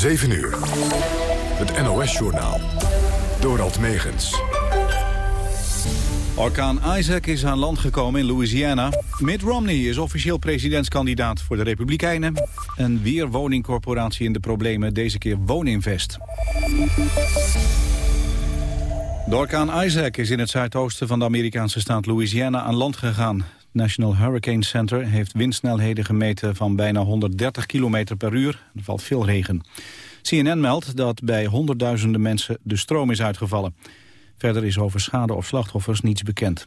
7 uur. Het NOS-journaal. Dorald Megens. Orkaan Isaac is aan land gekomen in Louisiana. Mitt Romney is officieel presidentskandidaat voor de Republikeinen. En weer woningcorporatie in de problemen, deze keer Wooninvest. De orkaan Isaac is in het zuidoosten van de Amerikaanse staat Louisiana aan land gegaan. National Hurricane Center heeft windsnelheden gemeten van bijna 130 km per uur. Er valt veel regen. CNN meldt dat bij honderdduizenden mensen de stroom is uitgevallen. Verder is over schade of slachtoffers niets bekend.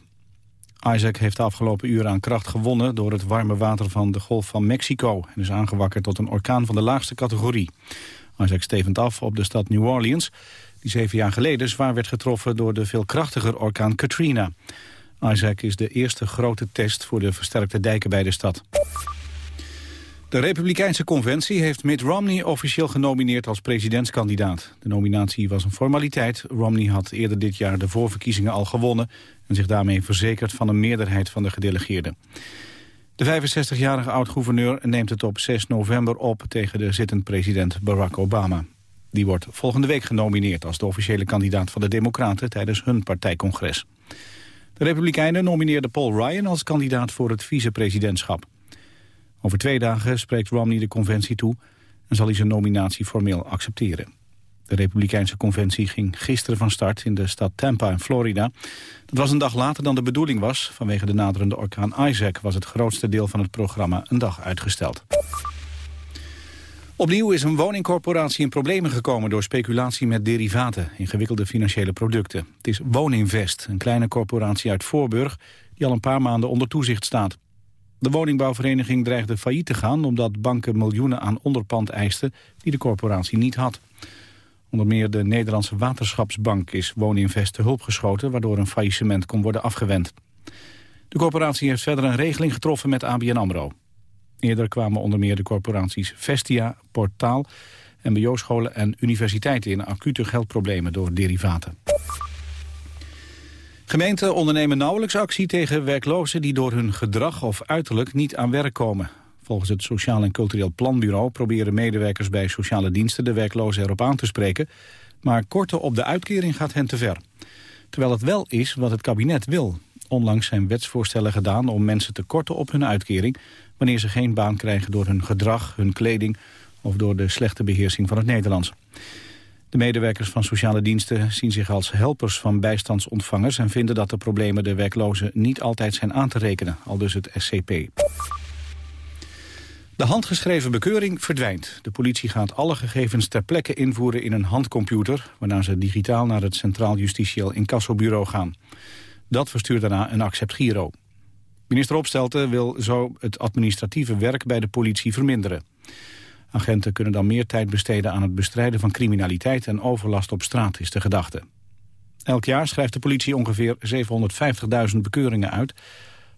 Isaac heeft de afgelopen uren aan kracht gewonnen door het warme water van de Golf van Mexico en is aangewakkerd tot een orkaan van de laagste categorie. Isaac stevend af op de stad New Orleans, die zeven jaar geleden zwaar werd getroffen door de veel krachtiger orkaan Katrina. Isaac is de eerste grote test voor de versterkte dijken bij de stad. De Republikeinse Conventie heeft Mitt Romney officieel genomineerd als presidentskandidaat. De nominatie was een formaliteit. Romney had eerder dit jaar de voorverkiezingen al gewonnen... en zich daarmee verzekerd van een meerderheid van de gedelegeerden. De 65-jarige oud-gouverneur neemt het op 6 november op tegen de zittend president Barack Obama. Die wordt volgende week genomineerd als de officiële kandidaat van de Democraten tijdens hun partijcongres. De Republikeinen nomineerden Paul Ryan als kandidaat voor het vicepresidentschap. Over twee dagen spreekt Romney de conventie toe en zal hij zijn nominatie formeel accepteren. De Republikeinse conventie ging gisteren van start in de stad Tampa in Florida. Dat was een dag later dan de bedoeling was. Vanwege de naderende orkaan Isaac was het grootste deel van het programma een dag uitgesteld. Opnieuw is een woningcorporatie in problemen gekomen door speculatie met derivaten, ingewikkelde financiële producten. Het is Wooninvest, een kleine corporatie uit Voorburg, die al een paar maanden onder toezicht staat. De woningbouwvereniging dreigde failliet te gaan omdat banken miljoenen aan onderpand eisten die de corporatie niet had. Onder meer de Nederlandse Waterschapsbank is Wooninvest te hulp geschoten waardoor een faillissement kon worden afgewend. De corporatie heeft verder een regeling getroffen met ABN AMRO. Eerder kwamen onder meer de corporaties Vestia, Portaal, mbo-scholen en universiteiten in acute geldproblemen door derivaten. Gemeenten ondernemen nauwelijks actie tegen werklozen die door hun gedrag of uiterlijk niet aan werk komen. Volgens het Sociaal en Cultureel Planbureau proberen medewerkers bij sociale diensten de werklozen erop aan te spreken. Maar korten op de uitkering gaat hen te ver. Terwijl het wel is wat het kabinet wil. Onlangs zijn wetsvoorstellen gedaan om mensen te korten op hun uitkering... wanneer ze geen baan krijgen door hun gedrag, hun kleding... of door de slechte beheersing van het Nederlands. De medewerkers van sociale diensten zien zich als helpers van bijstandsontvangers... en vinden dat de problemen de werklozen niet altijd zijn aan te rekenen, al dus het SCP. De handgeschreven bekeuring verdwijnt. De politie gaat alle gegevens ter plekke invoeren in een handcomputer... waarna ze digitaal naar het Centraal Justitieel Incassobureau gaan. Dat verstuurt daarna een accept giro. Minister Opstelten wil zo het administratieve werk bij de politie verminderen. Agenten kunnen dan meer tijd besteden aan het bestrijden van criminaliteit en overlast op straat, is de gedachte. Elk jaar schrijft de politie ongeveer 750.000 bekeuringen uit.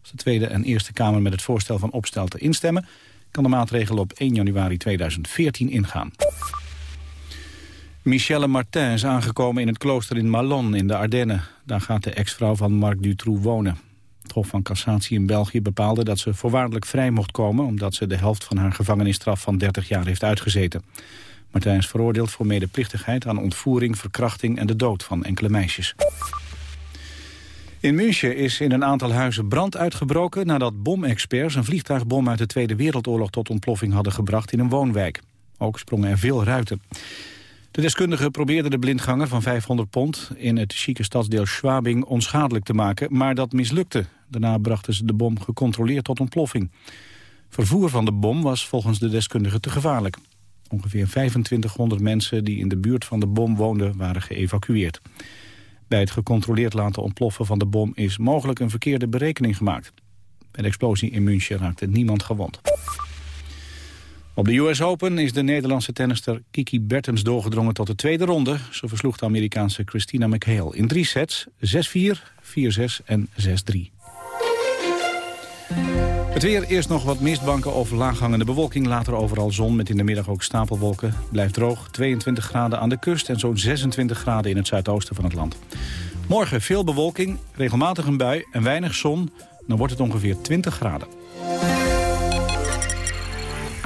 Als de Tweede en Eerste Kamer met het voorstel van Opstelten instemmen... kan de maatregel op 1 januari 2014 ingaan. Michelle Martin is aangekomen in het klooster in Malon in de Ardennen. Daar gaat de ex-vrouw van Marc Dutroux wonen. Het Hof van Cassatie in België bepaalde dat ze voorwaardelijk vrij mocht komen... omdat ze de helft van haar gevangenisstraf van 30 jaar heeft uitgezeten. Martijn is veroordeeld voor medeplichtigheid aan ontvoering, verkrachting... en de dood van enkele meisjes. In München is in een aantal huizen brand uitgebroken... nadat bomexperts een vliegtuigbom uit de Tweede Wereldoorlog tot ontploffing hadden gebracht in een woonwijk. Ook sprongen er veel ruiten. De deskundigen probeerden de blindganger van 500 pond in het chique stadsdeel Schwabing onschadelijk te maken, maar dat mislukte. Daarna brachten ze de bom gecontroleerd tot ontploffing. Vervoer van de bom was volgens de deskundigen te gevaarlijk. Ongeveer 2500 mensen die in de buurt van de bom woonden waren geëvacueerd. Bij het gecontroleerd laten ontploffen van de bom is mogelijk een verkeerde berekening gemaakt. Bij de explosie in München raakte niemand gewond. Op de US Open is de Nederlandse tennister Kiki Bertens doorgedrongen tot de tweede ronde. Ze versloeg de Amerikaanse Christina McHale in drie sets, 6-4, 4-6 en 6-3. Het weer, eerst nog wat mistbanken over laaghangende bewolking. Later overal zon met in de middag ook stapelwolken. Blijft droog, 22 graden aan de kust en zo'n 26 graden in het zuidoosten van het land. Morgen veel bewolking, regelmatig een bui en weinig zon. Dan wordt het ongeveer 20 graden.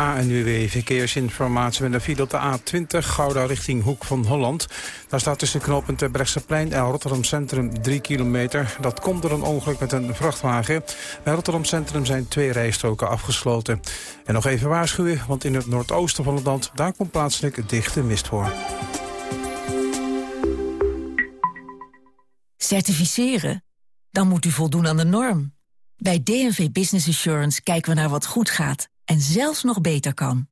ANWB Verkeersinformatie met een file op de A20 Gouda richting Hoek van Holland. Daar staat tussen knooppunt Brechtseplein en Rotterdam Centrum 3 kilometer. Dat komt door een ongeluk met een vrachtwagen. Bij Rotterdam Centrum zijn twee rijstroken afgesloten. En nog even waarschuwen, want in het noordoosten van het land... daar komt plaatselijk dichte mist voor. Certificeren? Dan moet u voldoen aan de norm. Bij DNV Business Assurance kijken we naar wat goed gaat en zelfs nog beter kan.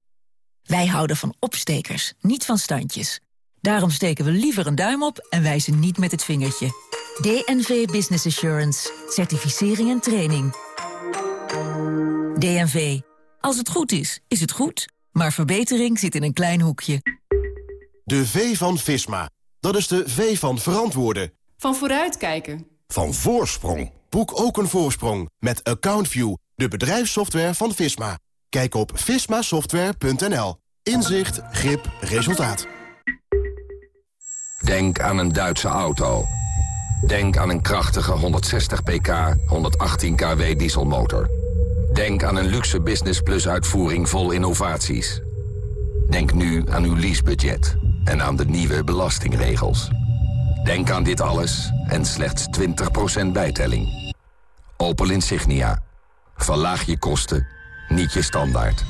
Wij houden van opstekers, niet van standjes. Daarom steken we liever een duim op en wijzen niet met het vingertje. DNV Business Assurance. Certificering en training. DNV. Als het goed is, is het goed. Maar verbetering zit in een klein hoekje. De V van Visma. Dat is de V van verantwoorden. Van vooruitkijken. Van voorsprong. Boek ook een voorsprong met AccountView, de bedrijfssoftware van Visma. Kijk op vismasoftware.nl. Inzicht, grip, resultaat. Denk aan een Duitse auto. Denk aan een krachtige 160 pk, 118 kW dieselmotor. Denk aan een luxe Business Plus uitvoering vol innovaties. Denk nu aan uw leasebudget en aan de nieuwe belastingregels. Denk aan dit alles en slechts 20% bijtelling. Opel Insignia. Verlaag je kosten, niet je standaard.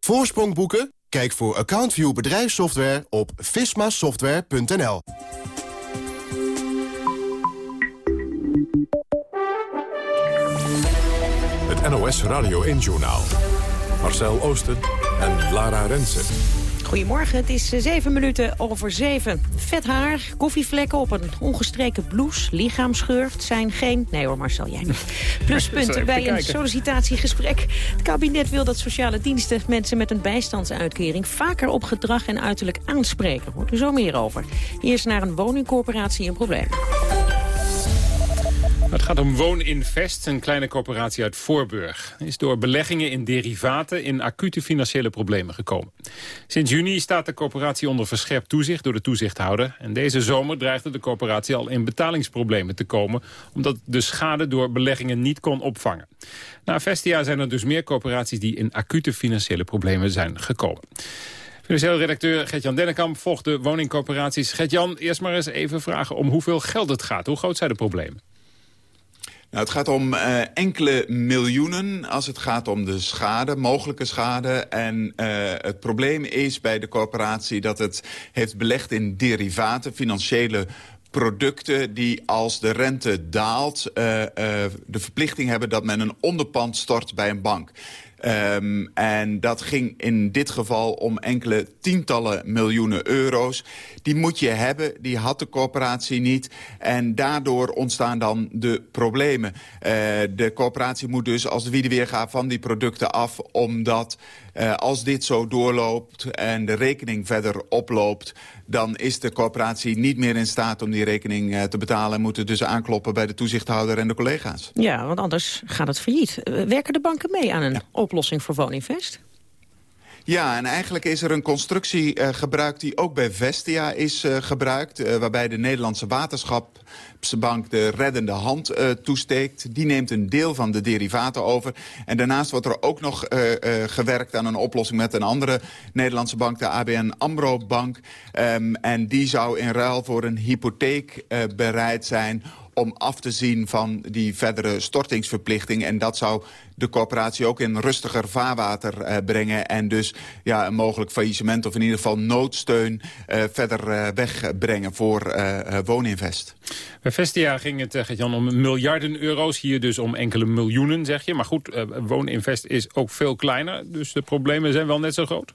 Voorsprong boeken? Kijk voor AccountView bedrijfssoftware op vismasoftware.nl. Het NOS Radio 1-journaal. Marcel Oosten en Lara Rensen. Goedemorgen, het is eh, zeven minuten over zeven. Vet haar, koffievlekken op een ongestreken blouse, lichaamsgeur. Het zijn geen... Nee hoor Marcel, jij niet. Pluspunten bij een sollicitatiegesprek. Het kabinet wil dat sociale diensten mensen met een bijstandsuitkering... vaker op gedrag en uiterlijk aanspreken. Hoort u zo meer over. Eerst naar een woningcorporatie een probleem. Het gaat om Wooninvest, een kleine corporatie uit Voorburg. Is door beleggingen in derivaten in acute financiële problemen gekomen. Sinds juni staat de corporatie onder verscherpt toezicht door de toezichthouder. En deze zomer dreigde de corporatie al in betalingsproblemen te komen... omdat de schade door beleggingen niet kon opvangen. Na Vestia zijn er dus meer corporaties die in acute financiële problemen zijn gekomen. Financieel redacteur Gert-Jan Dennekamp volgt de woningcorporaties. Gert-Jan, eerst maar eens even vragen om hoeveel geld het gaat. Hoe groot zijn de problemen? Nou, het gaat om uh, enkele miljoenen als het gaat om de schade, mogelijke schade. En uh, het probleem is bij de corporatie dat het heeft belegd in derivaten, financiële producten die als de rente daalt... Uh, de verplichting hebben dat men een onderpand stort bij een bank. Um, en dat ging in dit geval om enkele tientallen miljoenen euro's. Die moet je hebben, die had de corporatie niet. En daardoor ontstaan dan de problemen. Uh, de corporatie moet dus als de wiedeweerga van die producten af... omdat uh, als dit zo doorloopt en de rekening verder oploopt... dan is de corporatie niet meer in staat om die rekening uh, te betalen... en moeten dus aankloppen bij de toezichthouder en de collega's. Ja, want anders gaat het failliet. werken de banken mee aan een ja. oplossing voor Woninvest? Ja, en eigenlijk is er een constructie uh, gebruikt die ook bij Vestia is uh, gebruikt. Uh, waarbij de Nederlandse Waterschapsbank de reddende hand toesteekt. Die neemt een deel van de derivaten over. En daarnaast wordt er ook nog gewerkt aan een oplossing met een andere Nederlandse bank. De ABN AMRO Bank. Um, en die zou in ruil voor een hypotheek bereid zijn om af te zien van die verdere stortingsverplichting. En dat zou de corporatie ook in rustiger vaarwater uh, brengen... en dus ja, een mogelijk faillissement of in ieder geval noodsteun... Uh, verder uh, wegbrengen voor Wooninvest. Bij Vestia ging het, Jan, om miljarden euro's. Hier dus om enkele miljoenen, zeg je. Maar goed, Wooninvest is ook veel kleiner. Dus de problemen zijn wel net zo groot.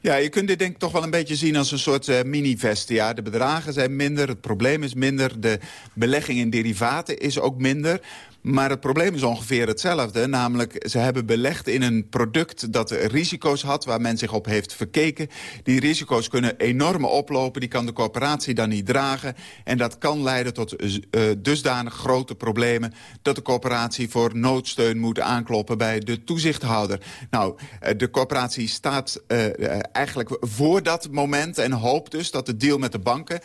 Ja, je kunt dit denk ik toch wel een beetje zien als een soort uh, mini-vestia. De bedragen zijn minder, het probleem is minder, de belegging in derivaten is ook minder. Maar het probleem is ongeveer hetzelfde. Namelijk, ze hebben belegd in een product dat risico's had... waar men zich op heeft verkeken. Die risico's kunnen enorm oplopen. Die kan de corporatie dan niet dragen. En dat kan leiden tot uh, dusdanig grote problemen... dat de corporatie voor noodsteun moet aankloppen bij de toezichthouder. Nou, uh, de corporatie staat eigenlijk voor dat moment... en hoopt dus dat de deal met de banken...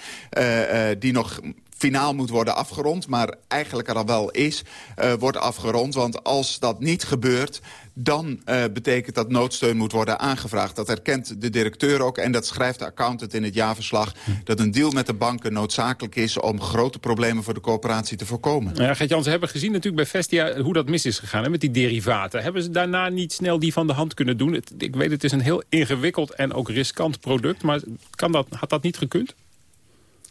die nog finaal moet worden afgerond... maar eigenlijk er al wel is, uh, wordt afgerond. Want als dat niet gebeurt, dan uh, betekent dat noodsteun moet worden aangevraagd. Dat erkent de directeur ook en dat schrijft de accountant in het jaarverslag... dat een deal met de banken noodzakelijk is om grote problemen voor de coöperatie te voorkomen. Ja, Gert-Jan, ze hebben gezien natuurlijk bij Vestia hoe dat mis is gegaan hè, met die derivaten. Hebben ze daarna niet snel die van de hand kunnen doen? Ik weet, het is een heel ingewikkeld en ook riskant product, maar kan dat, had dat niet gekund?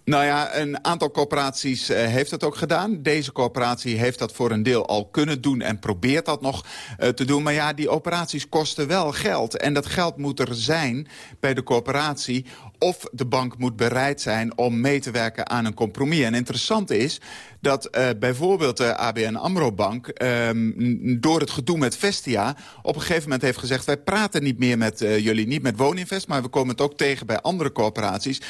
Nou ja, een aantal corporaties uh, heeft dat ook gedaan. Deze corporatie heeft dat voor een deel al kunnen doen en probeert dat nog uh, te doen. Maar ja, die operaties kosten wel geld. En dat geld moet er zijn bij de corporatie of de bank moet bereid zijn om mee te werken aan een compromis. En interessant is dat uh, bijvoorbeeld de ABN AMRO-bank... Um, door het gedoe met Vestia op een gegeven moment heeft gezegd... wij praten niet meer met jullie, niet met Wooninvest... maar we komen het ook tegen bij andere corporaties...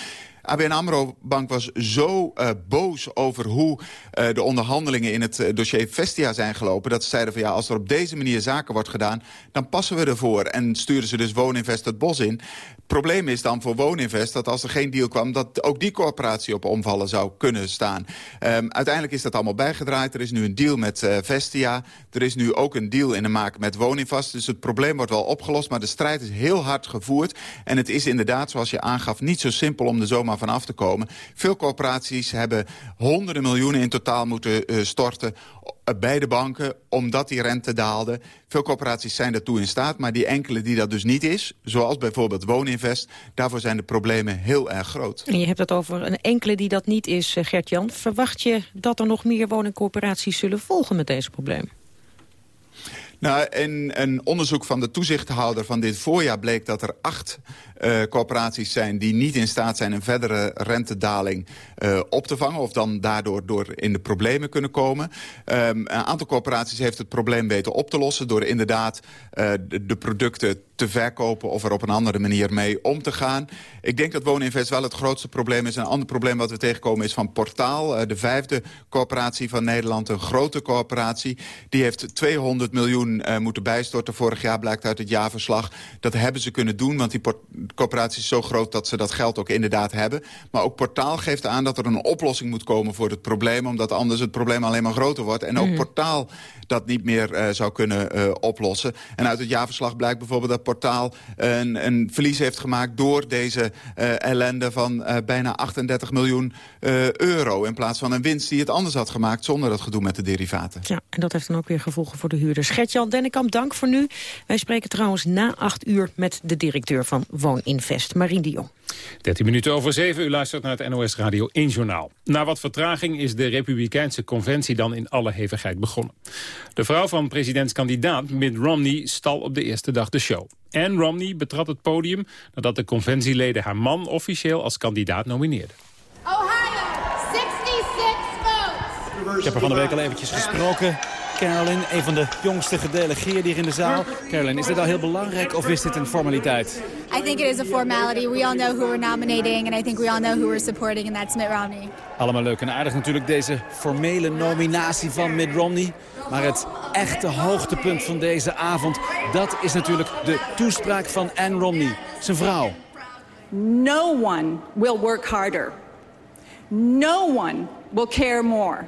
ABN AMRO Bank was zo uh, boos over hoe uh, de onderhandelingen in het uh, dossier Vestia zijn gelopen... dat ze zeiden van ja, als er op deze manier zaken wordt gedaan... dan passen we ervoor. En sturen ze dus Wooninvest het bos in. Probleem is dan voor Wooninvest dat als er geen deal kwam... dat ook die corporatie op omvallen zou kunnen staan. Um, uiteindelijk is dat allemaal bijgedraaid. Er is nu een deal met Vestia. Er is nu ook een deal in de maak met Wooninvest. Dus het probleem wordt wel opgelost. Maar de strijd is heel hard gevoerd. En het is inderdaad, zoals je aangaf, niet zo simpel om er zomaar van af te komen. Veel corporaties hebben honderden miljoenen in totaal moeten uh, storten bij de banken, omdat die rente daalde. Veel corporaties zijn daartoe in staat, maar die enkele die dat dus niet is... zoals bijvoorbeeld Wooninvest, daarvoor zijn de problemen heel erg groot. En je hebt het over een enkele die dat niet is, Gert-Jan. Verwacht je dat er nog meer woningcorporaties zullen volgen met deze problemen? Nou, in een onderzoek van de toezichthouder van dit voorjaar bleek dat er acht uh, corporaties zijn die niet in staat zijn een verdere rentedaling uh, op te vangen. Of dan daardoor door in de problemen kunnen komen. Um, een aantal corporaties heeft het probleem weten op te lossen door inderdaad uh, de, producten te verkopen of er op een andere manier mee om te gaan. Ik denk dat Wooninvest wel het grootste probleem is. Een ander probleem wat we tegenkomen is van Portaal. De vijfde corporatie van Nederland, een grote corporatie. Die heeft 200 miljoen moeten bijstorten. Vorig jaar blijkt uit het jaarverslag. Dat hebben ze kunnen doen, want die corporatie is zo groot dat ze dat geld ook inderdaad hebben. Maar ook Portaal geeft aan dat er een oplossing moet komen voor het probleem. Omdat anders het probleem alleen maar groter wordt. En ook mm. Portaal dat niet meer uh, zou kunnen uh, oplossen. En uit het jaarverslag blijkt bijvoorbeeld dat Portaal een, een verlies heeft gemaakt... door deze uh, ellende van bijna 38 miljoen euro... in plaats van een winst die het anders had gemaakt... zonder dat gedoe met de derivaten. Ja, en dat heeft dan ook weer gevolgen voor de huurders. Gertjan Dennekamp, dank voor nu. Wij spreken trouwens na acht uur met de directeur van Wooninvest, Marien de Jong. 13 minuten over 7, u luistert naar het NOS Radio 1 Journaal. Na wat vertraging is de Republikeinse conventie dan in alle hevigheid begonnen. De vrouw van presidentskandidaat Mitt Romney stal op de eerste dag de show. Anne Romney betrad het podium nadat de conventieleden haar man officieel als kandidaat nomineerden. Ohio, 66 votes. Ik heb er van de week al eventjes gesproken. Carolyn, een van de jongste gedelegeerden hier in de zaal. Carolyn, is dit al heel belangrijk of is dit een formaliteit? I think it is a formality. We all know who we're nominating and I think we all know who we're supporting and that's Mitt Romney. Allemaal leuk en aardig natuurlijk deze formele nominatie van Mitt Romney. Maar het echte hoogtepunt van deze avond, dat is natuurlijk de toespraak van Anne Romney, zijn vrouw. No one will work harder. No one will care more.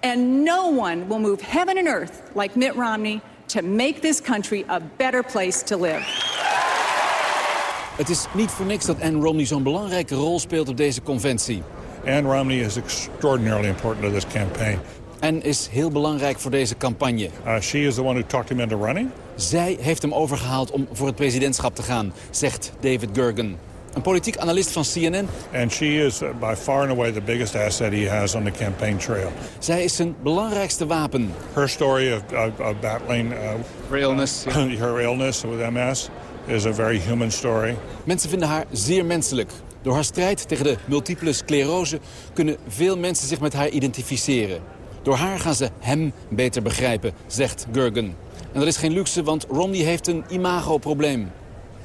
And no one will move heaven and earth like Mitt Romney to make this country a better place to live. Het is niet voor niks dat Anne Romney zo'n belangrijke rol speelt op deze conventie. Anne Romney is extraordinarily important to this campaign. En is heel belangrijk voor deze campagne. Uh, she is the one who talked him into running. Zij heeft hem overgehaald om voor het presidentschap te gaan, zegt David Gergen. Een politiek analist van CNN. And she is uh, by far and away the biggest asset he has on the campaign trail. Zij is zijn belangrijkste wapen. Her story of, of, of battling uh, her illness, yeah. her illness with MS is a very human story. Mensen vinden haar zeer menselijk. Door haar strijd tegen de multiple sclerose kunnen veel mensen zich met haar identificeren. Door haar gaan ze hem beter begrijpen, zegt Gergen. En dat is geen luxe, want Romney heeft een imagoprobleem.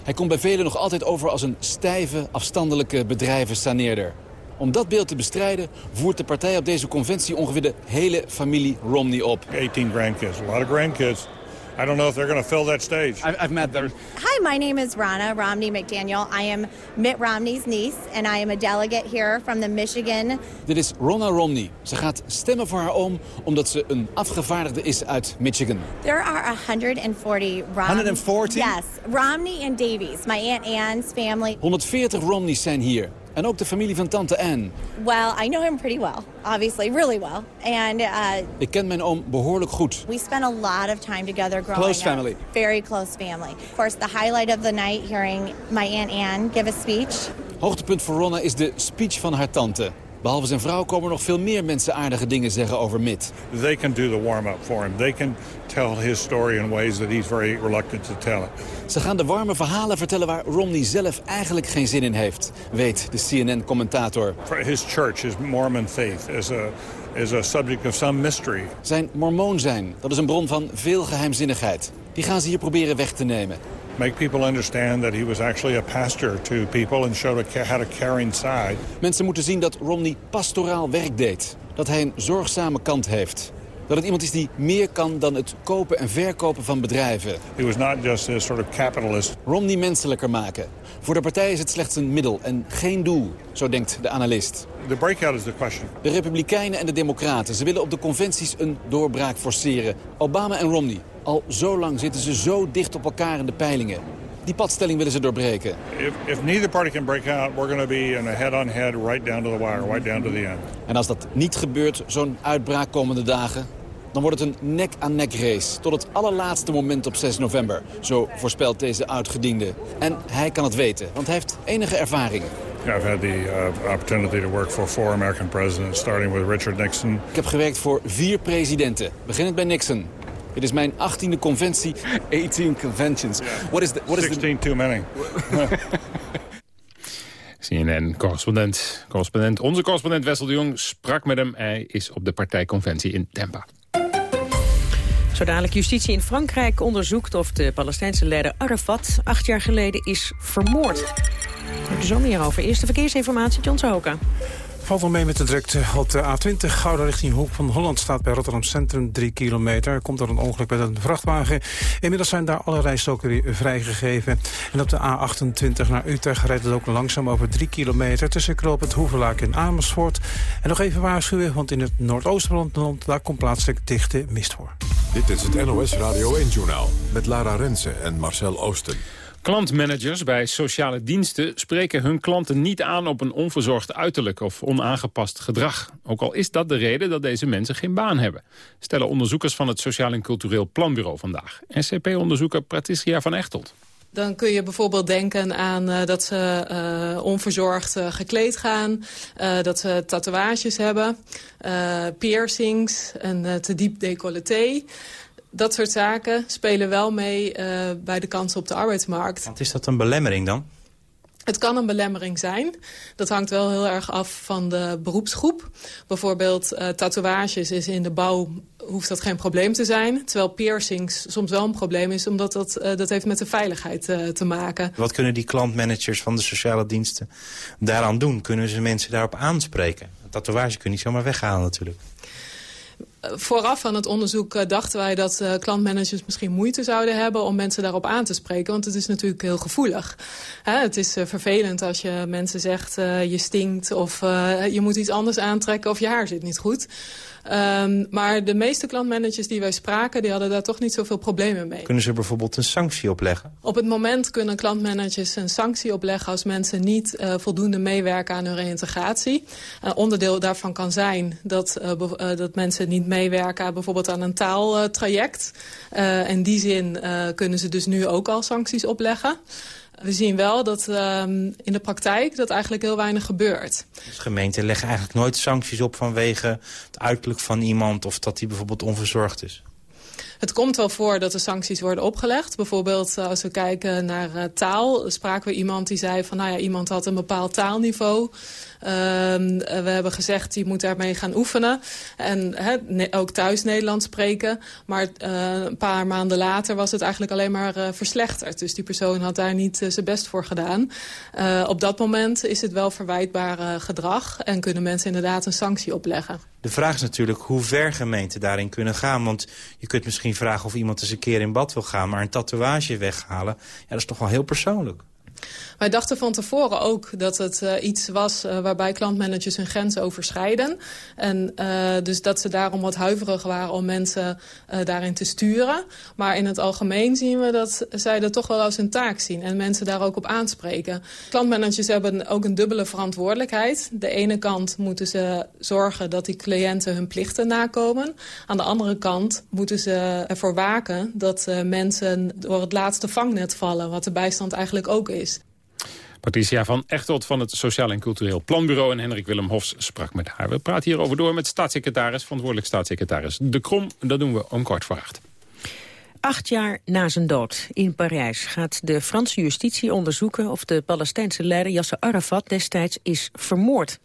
Hij komt bij velen nog altijd over als een stijve, afstandelijke bedrijvensaneerder. Om dat beeld te bestrijden voert de partij op deze conventie ongeveer de hele familie Romney op. 18 grandkids, a lot of grandkids. I don't know if they're going to fill that stage. I've, I've met them. Hi, my name is Rana Romney McDaniel. I am Mitt Romney's niece, and I am a delegate here from the Michigan. Dit is Ronna Romney. Ze gaat stemmen voor haar oom omdat ze een afgevaardigde is uit Michigan. There are 140 Romney. 140? Yes, Romney and Davies, my Aunt Anne's family. 140 Romneys zijn hier. En ook de familie van tante Anne. Well, I know him pretty well, obviously, really well. And uh, Ik ken mijn oom behoorlijk goed. we spent a lot of time together growing Close up. family. Very close family. Of course, the highlight of the night, hearing my Aunt Anne give a speech. Hoogtepunt voor Ronna is de speech van haar tante. Behalve zijn vrouw komen nog veel meer mensen aardige dingen zeggen over Mitt. They can do the warm-up for him. They can tell his story in ways that he's very reluctant to tell it. Ze gaan de warme verhalen vertellen waar Romney zelf eigenlijk geen zin in heeft, weet de CNN-commentator. His church, his Mormon faith, is a, is a subject of some mystery. Zijn mormoon zijn, dat is een bron van veel geheimzinnigheid. Die gaan ze hier proberen weg te nemen. Make people understand that he was actually a pastor to people and showed a, had a caring side. Mensen moeten zien dat Romney pastoraal werk deed. Dat hij een zorgzame kant heeft. Dat het iemand is die meer kan dan het kopen en verkopen van bedrijven. He was not just a sort of capitalist. Romney menselijker maken. Voor de partij is het slechts een middel en geen doel, zo denkt de analist. The breakout is the question. De Republikeinen en de Democraten, ze willen op de conventies een doorbraak forceren. Obama en Romney, al zo lang zitten ze zo dicht op elkaar in de peilingen. Die padstelling willen ze doorbreken. If, if neither party can break out, we're going to be in a head-on-head right down to the wire, right down to the end. En als dat niet gebeurt, zo'n uitbraak komende dagen... dan wordt het een nek-aan-nek race tot het allerlaatste moment op 6 november. Zo voorspelt deze uitgediende. En hij kan het weten, want hij heeft enige ervaring. I've had the uh, opportunity to work for four American presidents, starting with Richard Nixon. Ik heb gewerkt voor vier presidenten, beginnend bij Nixon. Dit is mijn 18e conventie. 18 conventions. What is the, what is 16 too many. CNN-correspondent. Correspondent, onze correspondent Wessel de Jong sprak met hem. Hij is op de partijconventie in Tampa. Zo dadelijk justitie in Frankrijk onderzoekt of de Palestijnse leider Arafat acht jaar geleden is vermoord. We er zo meer over. Eerste verkeersinformatie, John Sahoka. Valt wel mee met de drukte. Op de A20 Gouda richting Hoek van Holland staat bij Rotterdam Centrum 3 kilometer. Komt er een ongeluk met een vrachtwagen. Inmiddels zijn daar alle rijstoken vrijgegeven. En op de A28 naar Utrecht rijdt het ook langzaam over 3 kilometer... tussen Knoop het Hoevelaak en Amersfoort. En nog even waarschuwen, want in het noordoosten van het land... daar komt plaatselijk dichte mist voor. Dit is het NOS Radio 1-journaal met Lara Rensen en Marcel Oosten. Klantmanagers bij sociale diensten spreken hun klanten niet aan op een onverzorgd uiterlijk of onaangepast gedrag. Ook al is dat de reden dat deze mensen geen baan hebben. Stellen onderzoekers van het Sociaal en Cultureel Planbureau vandaag. SCP-onderzoeker Patricia van Echtelt. Dan kun je bijvoorbeeld denken aan uh, dat ze uh, onverzorgd uh, gekleed gaan. dat ze tatoeages hebben. piercings. Een te diep decolleté. Dat soort zaken spelen wel mee bij de kansen op de arbeidsmarkt. Want is dat een belemmering dan? Het kan een belemmering zijn. Dat hangt wel heel erg af van de beroepsgroep. Bijvoorbeeld uh, tatoeages is in de bouw hoeft dat geen probleem te zijn. Terwijl piercings soms wel een probleem is, omdat dat, uh, dat heeft met de veiligheid uh, te maken. Wat kunnen die klantmanagers van de sociale diensten daaraan doen? Kunnen ze mensen daarop aanspreken? Tatoeage kun je niet zomaar weghalen natuurlijk. Vooraf aan het onderzoek dachten wij dat uh, klantmanagers misschien moeite zouden hebben om mensen daarop aan te spreken. Want het is natuurlijk heel gevoelig. Het is uh, vervelend als je mensen zegt je stinkt of je moet iets anders aantrekken of je haar zit niet goed. Um, maar de meeste klantmanagers die wij spraken, die hadden daar toch niet zoveel problemen mee. Kunnen ze bijvoorbeeld een sanctie opleggen? Op het moment kunnen klantmanagers een sanctie opleggen als mensen niet uh, voldoende meewerken aan hun reïntegratie. Uh, onderdeel daarvan kan zijn dat, uh, dat mensen niet meewerken bijvoorbeeld aan een taaltraject. in die zin kunnen ze dus nu ook al sancties opleggen. We zien wel dat um, in de praktijk dat eigenlijk heel weinig gebeurt. Dus gemeenten leggen eigenlijk nooit sancties op vanwege het uiterlijk van iemand... of dat hij bijvoorbeeld onverzorgd is? Het komt wel voor dat er sancties worden opgelegd. Bijvoorbeeld als we kijken naar uh, taal. Spraken we iemand die zei van nou ja, iemand had een bepaald taalniveau. Uh, we hebben gezegd, je moet daarmee gaan oefenen. En ook thuis Nederlands spreken. Maar uh, een paar maanden later was het eigenlijk alleen maar uh, verslechterd. Dus die persoon had daar niet zijn best voor gedaan. op dat moment is het wel verwijtbaar gedrag. En kunnen mensen inderdaad een sanctie opleggen. De vraag is natuurlijk hoe ver gemeenten daarin kunnen gaan. Want je kunt misschien vragen of iemand eens een keer in bad wil gaan... maar een tatoeage weghalen, ja, dat is toch wel heel persoonlijk. Wij dachten van tevoren ook dat het uh, iets was uh, waarbij klantmanagers hun grenzen overschrijden. En uh, dus dat ze daarom wat huiverig waren om mensen daarin te sturen. Maar in het algemeen zien we dat zij dat toch wel als een taak zien. En mensen daar ook op aanspreken. Klantmanagers hebben ook een dubbele verantwoordelijkheid. De ene kant moeten ze zorgen dat die cliënten hun plichten nakomen. Aan de andere kant moeten ze ervoor waken dat mensen door het laatste vangnet vallen. Wat de bijstand eigenlijk ook is. Patricia van Echtelt van het Sociaal en Cultureel Planbureau... en Hendrik Willem Hofs sprak met haar. We praten hierover door met staatssecretaris, verantwoordelijk staatssecretaris De Krom. Dat doen we om kwart voor acht. Acht jaar na zijn dood in Parijs gaat de Franse justitie onderzoeken... of de Palestijnse leider Yasser Arafat destijds is vermoord.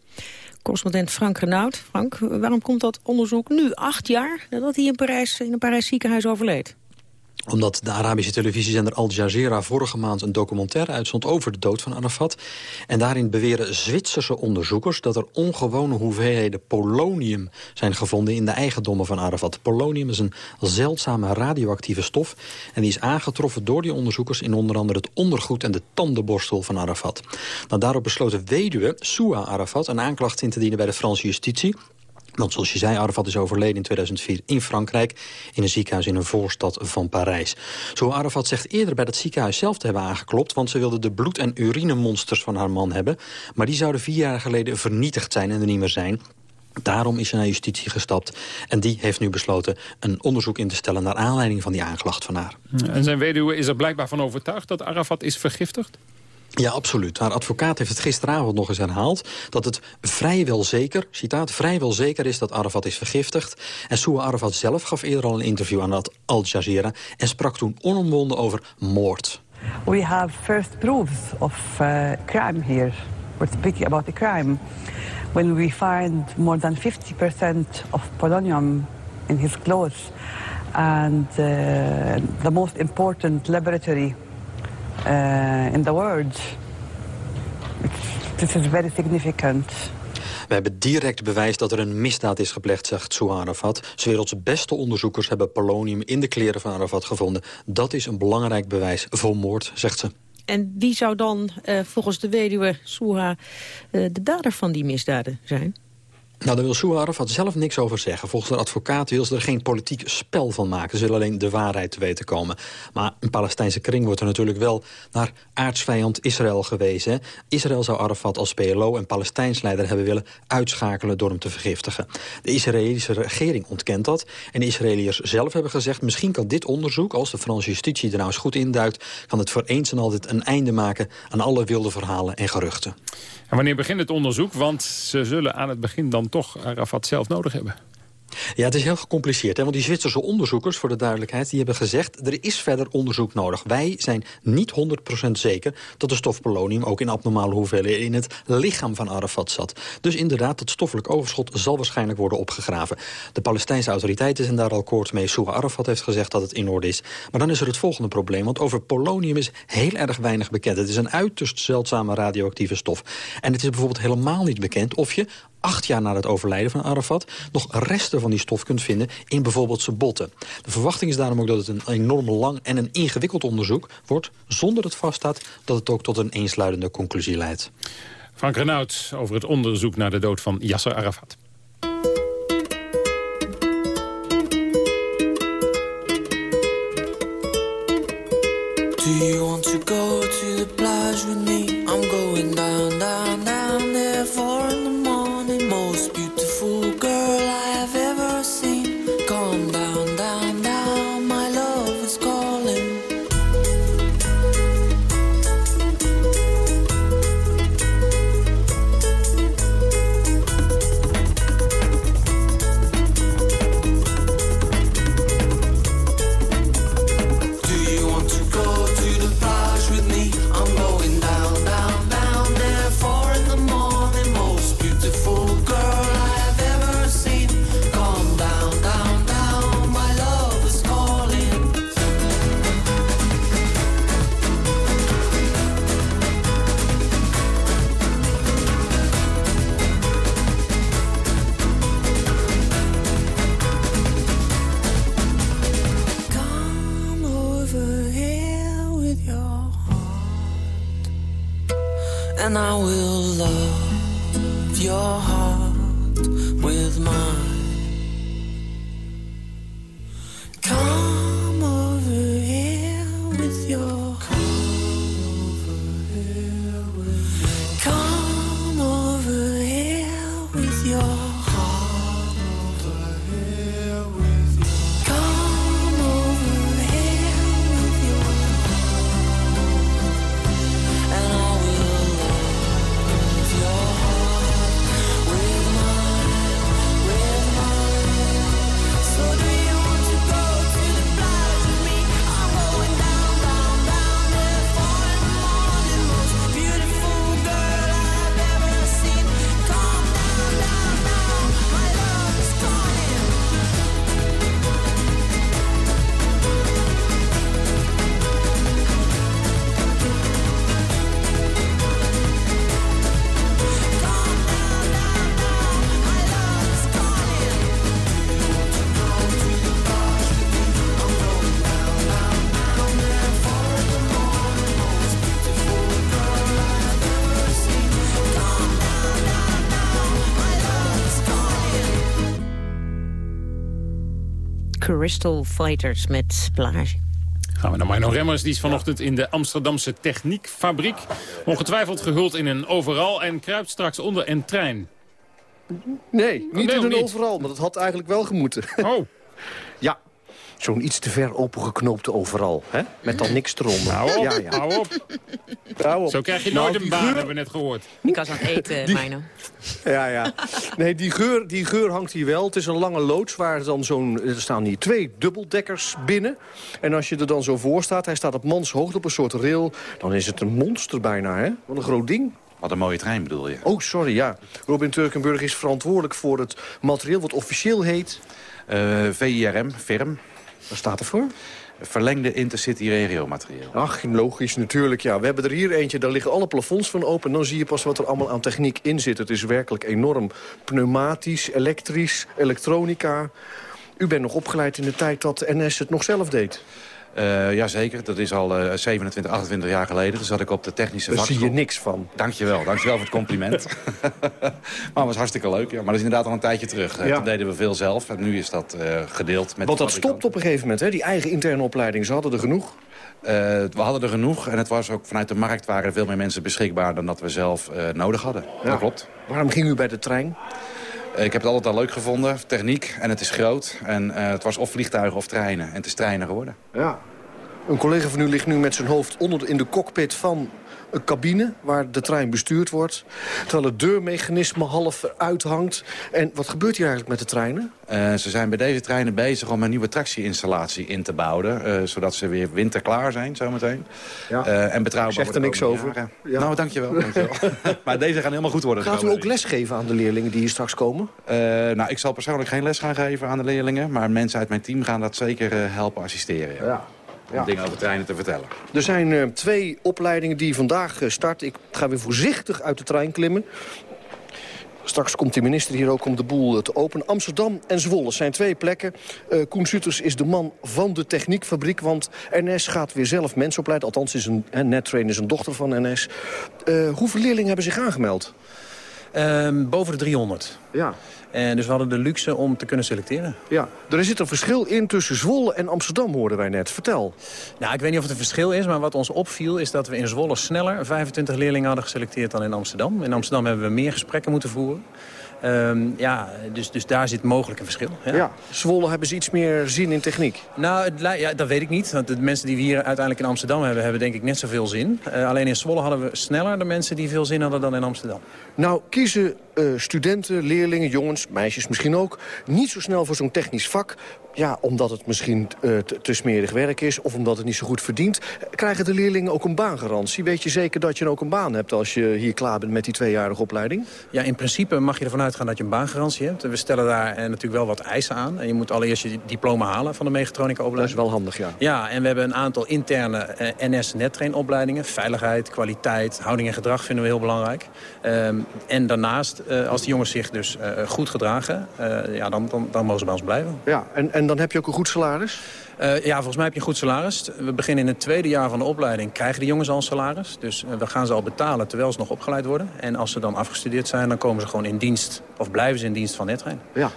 Correspondent Frank Renaud. Frank, waarom komt dat onderzoek nu, acht jaar... nadat hij in, Parijs, in een Parijs ziekenhuis overleed? Omdat de Arabische televisiezender Al Jazeera vorige maand een documentaire uitzond over de dood van Arafat. En daarin beweren Zwitserse onderzoekers dat er ongewone hoeveelheden polonium zijn gevonden in de eigendommen van Arafat. Polonium is een zeldzame radioactieve stof en die is aangetroffen door die onderzoekers in onder andere het ondergoed en de tandenborstel van Arafat. Nou, daarop besloot de weduwe Soua Arafat een aanklacht in te dienen bij de Franse justitie. Want zoals je zei, Arafat is overleden in 2004 in Frankrijk... in een ziekenhuis in een voorstad van Parijs. Zo Arafat zegt eerder bij dat ziekenhuis zelf te hebben aangeklopt... want ze wilde de bloed- en urinemonsters van haar man hebben. Maar die zouden vier jaar geleden vernietigd zijn en er niet meer zijn. Daarom is ze naar justitie gestapt. En die heeft nu besloten een onderzoek in te stellen... naar aanleiding van die aanklacht van haar. En zijn weduwe is er blijkbaar van overtuigd dat Arafat is vergiftigd? Ja, absoluut. Haar advocaat heeft het gisteravond nog eens herhaald... dat het vrijwel zeker, citaat, vrijwel zeker is dat Arafat is vergiftigd. En Soua Arafat zelf gaf eerder al een interview aan Al Jazeera... en sprak toen onomwonden over moord. We have first proofs of uh, crime here. We're speaking about a crime. When we find more than 50% of polonium in his clothes... and uh, the most important laboratory uh, in the world. This is very significant. We hebben direct bewijs dat er een misdaad is gepleegd, zegt Sue Arafat. werelds beste onderzoekers hebben polonium in de kleren van Arafat gevonden. Dat is een belangrijk bewijs voor moord, zegt ze. En wie zou dan uh, volgens de weduwe Souha uh, de dader van die misdaden zijn? Nou, daar wil Arafat zelf niks over zeggen. Volgens de advocaat wil ze er geen politiek spel van maken. Ze willen alleen de waarheid te weten komen. Maar een Palestijnse kring wordt er natuurlijk wel naar aardsvijand Israël gewezen. Israël zou Arafat als PLO en Palestijns leider hebben willen uitschakelen door hem te vergiftigen. De Israëlische regering ontkent dat. En de Israëliërs zelf hebben gezegd... misschien kan dit onderzoek, als de Franse justitie er nou eens goed induikt... kan het voor eens en altijd een einde maken aan alle wilde verhalen en geruchten. En wanneer begint het onderzoek? Want ze zullen aan het begin dan toch Arafat zelf nodig hebben. Ja, het is heel gecompliceerd. Hè? Want die Zwitserse onderzoekers, voor de duidelijkheid... die hebben gezegd, er is verder onderzoek nodig. Wij zijn niet 100% zeker dat de stof polonium... ook in abnormale hoeveelheden in het lichaam van Arafat zat. Dus inderdaad, het stoffelijk overschot zal waarschijnlijk worden opgegraven. De Palestijnse autoriteiten zijn daar al koord mee. Soera Arafat heeft gezegd dat het in orde is. Maar dan is er het volgende probleem. Want over polonium is heel erg weinig bekend. Het is een uiterst zeldzame radioactieve stof. En het is bijvoorbeeld helemaal niet bekend of je acht jaar na het overlijden van Arafat... nog resten van die stof kunt vinden in bijvoorbeeld zijn botten. De verwachting is daarom ook dat het een enorm lang en een ingewikkeld onderzoek wordt... zonder dat vaststaat dat het ook tot een eensluidende conclusie leidt. Frank Renaud over het onderzoek naar de dood van Yasser Arafat. Do you want to go to the plage Crystal Fighters met Plage. Gaan we naar Mino Remmers, die is vanochtend in de Amsterdamse Techniekfabriek. Ongetwijfeld gehuld in een overal en kruipt straks onder een trein. Nee, niet nee, in een niet. overal, maar dat had eigenlijk wel gemoeten. Oh. ja, zo'n iets te ver opengeknoopte overal. Hè? Met dan niks eronder. Hou op, ja, ja. hou op. Hou op. Zo krijg je Nou, nooit een baan, geur- hebben we net gehoord. Ik was aan het eten, Die-. Ja, ja. Nee, die geur, die geur hangt hier wel. Het is een lange loods waar dan zo'n... Er staan hier twee dubbeldekkers binnen. En als je er dan zo voor staat, hij staat op manshoogte op een soort rail... dan is het een monster bijna, hè? Wat een groot ding. Wat een mooie trein bedoel je? Oh, sorry, ja. Robin Turkenburg is verantwoordelijk voor het materieel... wat officieel heet... Eh, VIRM, FIRM. Wat staat er voor? Verlengde Intercity Regio materieel. Ach, logisch, natuurlijk. Ja. We hebben er hier eentje, daar liggen alle plafonds van open. En dan zie je pas wat er allemaal aan techniek in zit. Het is werkelijk enorm. Pneumatisch, elektrisch, elektronica. U bent nog opgeleid in de tijd dat de NS het nog zelf deed. Eh jazeker, dat is al eh, 27, 28 jaar geleden. Toen zat ik op de technische Daar zie vakschool. je niks van. Dankjewel, dankjewel voor het compliment. maar het was hartstikke leuk. Ja. Maar dat is inderdaad al een tijdje terug. Eh, Ja. Toen deden we veel zelf en nu is dat eh, gedeeld met Want dat stopt op een gegeven moment, hè? die eigen interne opleiding. Ze hadden er genoeg. Eh, we hadden er genoeg en het was ook vanuit de markt waren er veel meer mensen beschikbaar dan dat we zelf eh, nodig hadden. Ja. Dat klopt. Waarom ging u bij de trein? Eh, ik heb het altijd al leuk gevonden, techniek en het is groot. En eh, het was of vliegtuigen of treinen en het is treinen geworden. Ja. Een collega van u ligt nu met zijn hoofd onder in de cockpit van een cabine... waar de trein bestuurd wordt. Terwijl het deurmechanisme half uithangt. En wat gebeurt hier eigenlijk met de treinen? Eh, ze zijn bij deze treinen bezig om een nieuwe tractieinstallatie in te bouwen. eh, zodat ze weer winterklaar zijn zometeen. Ja. Eh, en betrouwbaar Zegt er niks over. Ja. Nou, dankjewel. dankjewel. maar deze gaan helemaal goed worden. de Gaat u ook lesgeven aan de leerlingen die hier straks komen? Nou, ik zal persoonlijk geen les gaan geven aan de leerlingen. Maar mensen uit mijn team gaan dat zeker helpen assisteren. Ja. Ja. Om dingen over treinen te vertellen. Er zijn eh, twee opleidingen die vandaag eh, starten. Ik ga weer voorzichtig uit de trein klimmen. Straks komt de minister hier ook om de boel eh, te openen. Amsterdam en Zwolle zijn twee plekken. Eh Koen Suters is de man van de techniekfabriek. Want NS gaat weer zelf mensen opleiden. Althans, is een, NetTrain is een dochter van NS. Hoeveel leerlingen hebben zich aangemeld? Ehm, boven de 300. Ja. En dus we hadden de luxe om te kunnen selecteren. Ja, er zit een verschil in tussen Zwolle en Amsterdam, hoorden wij net. Vertel. Nou, ik weet niet of het een verschil is, maar wat ons opviel... is dat we in Zwolle sneller 25 leerlingen hadden geselecteerd dan in Amsterdam. In Amsterdam hebben we meer gesprekken moeten voeren. Ehm, ja, dus, dus daar zit mogelijk een verschil. Ja. Ja. Zwolle hebben ze iets meer zin in techniek. Nou, het, ja, dat weet ik niet. Want de mensen die we hier uiteindelijk in Amsterdam hebben... hebben denk ik net zoveel zin. Eh, alleen in Zwolle hadden we sneller de mensen die veel zin hadden dan in Amsterdam. Nou, kiezen eh, studenten, leerlingen, jongens, meisjes misschien ook... niet zo snel voor zo'n technisch vak. Ja, omdat het misschien eh, te, te smerig werk is of omdat het niet zo goed verdient. Krijgen de leerlingen ook een baangarantie? Weet je zeker dat je ook een baan hebt als je hier klaar bent met die tweejarige opleiding? Ja, in principe mag je ervan uitgaan dat je een baangarantie hebt. We stellen daar eh, natuurlijk wel wat eisen aan. En je moet allereerst je diploma halen van de mechatronica opleiding. Dat is wel handig, ja. Ja, en we hebben een aantal interne eh, NS-nettrain opleidingen. Veiligheid, kwaliteit, houding en gedrag vinden we heel belangrijk. Ehm, en daarnaast, als de jongens zich dus eh, goed gedragen, eh, ja, dan, dan, dan mogen ze bij ons blijven. Ja, en, en dan heb je ook een goed salaris? Eh, ja, volgens mij heb je een goed salaris. We beginnen in het tweede jaar van de opleiding. Krijgen die jongens al een salaris. Dus eh, we gaan ze al betalen terwijl ze nog opgeleid worden. En als ze dan afgestudeerd zijn, dan komen ze gewoon in dienst... of blijven ze in dienst van Netrijn. Ja.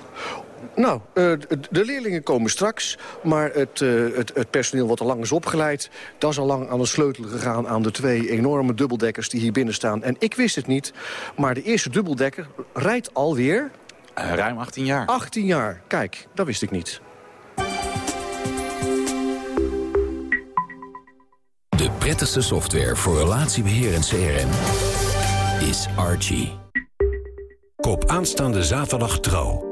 Nou, eh, de leerlingen komen straks, maar het, eh, het, het personeel wat al lang is opgeleid... dat is al lang aan de sleutel gegaan aan de twee enorme dubbeldekkers die hier binnen staan. En ik wist het niet, maar de eerste dubbeldekker rijdt alweer... ruim 18 jaar. 18 jaar, kijk, dat wist ik niet. De prettigste software voor relatiebeheer en CRM is Archie. Koop aanstaande zaterdag trouw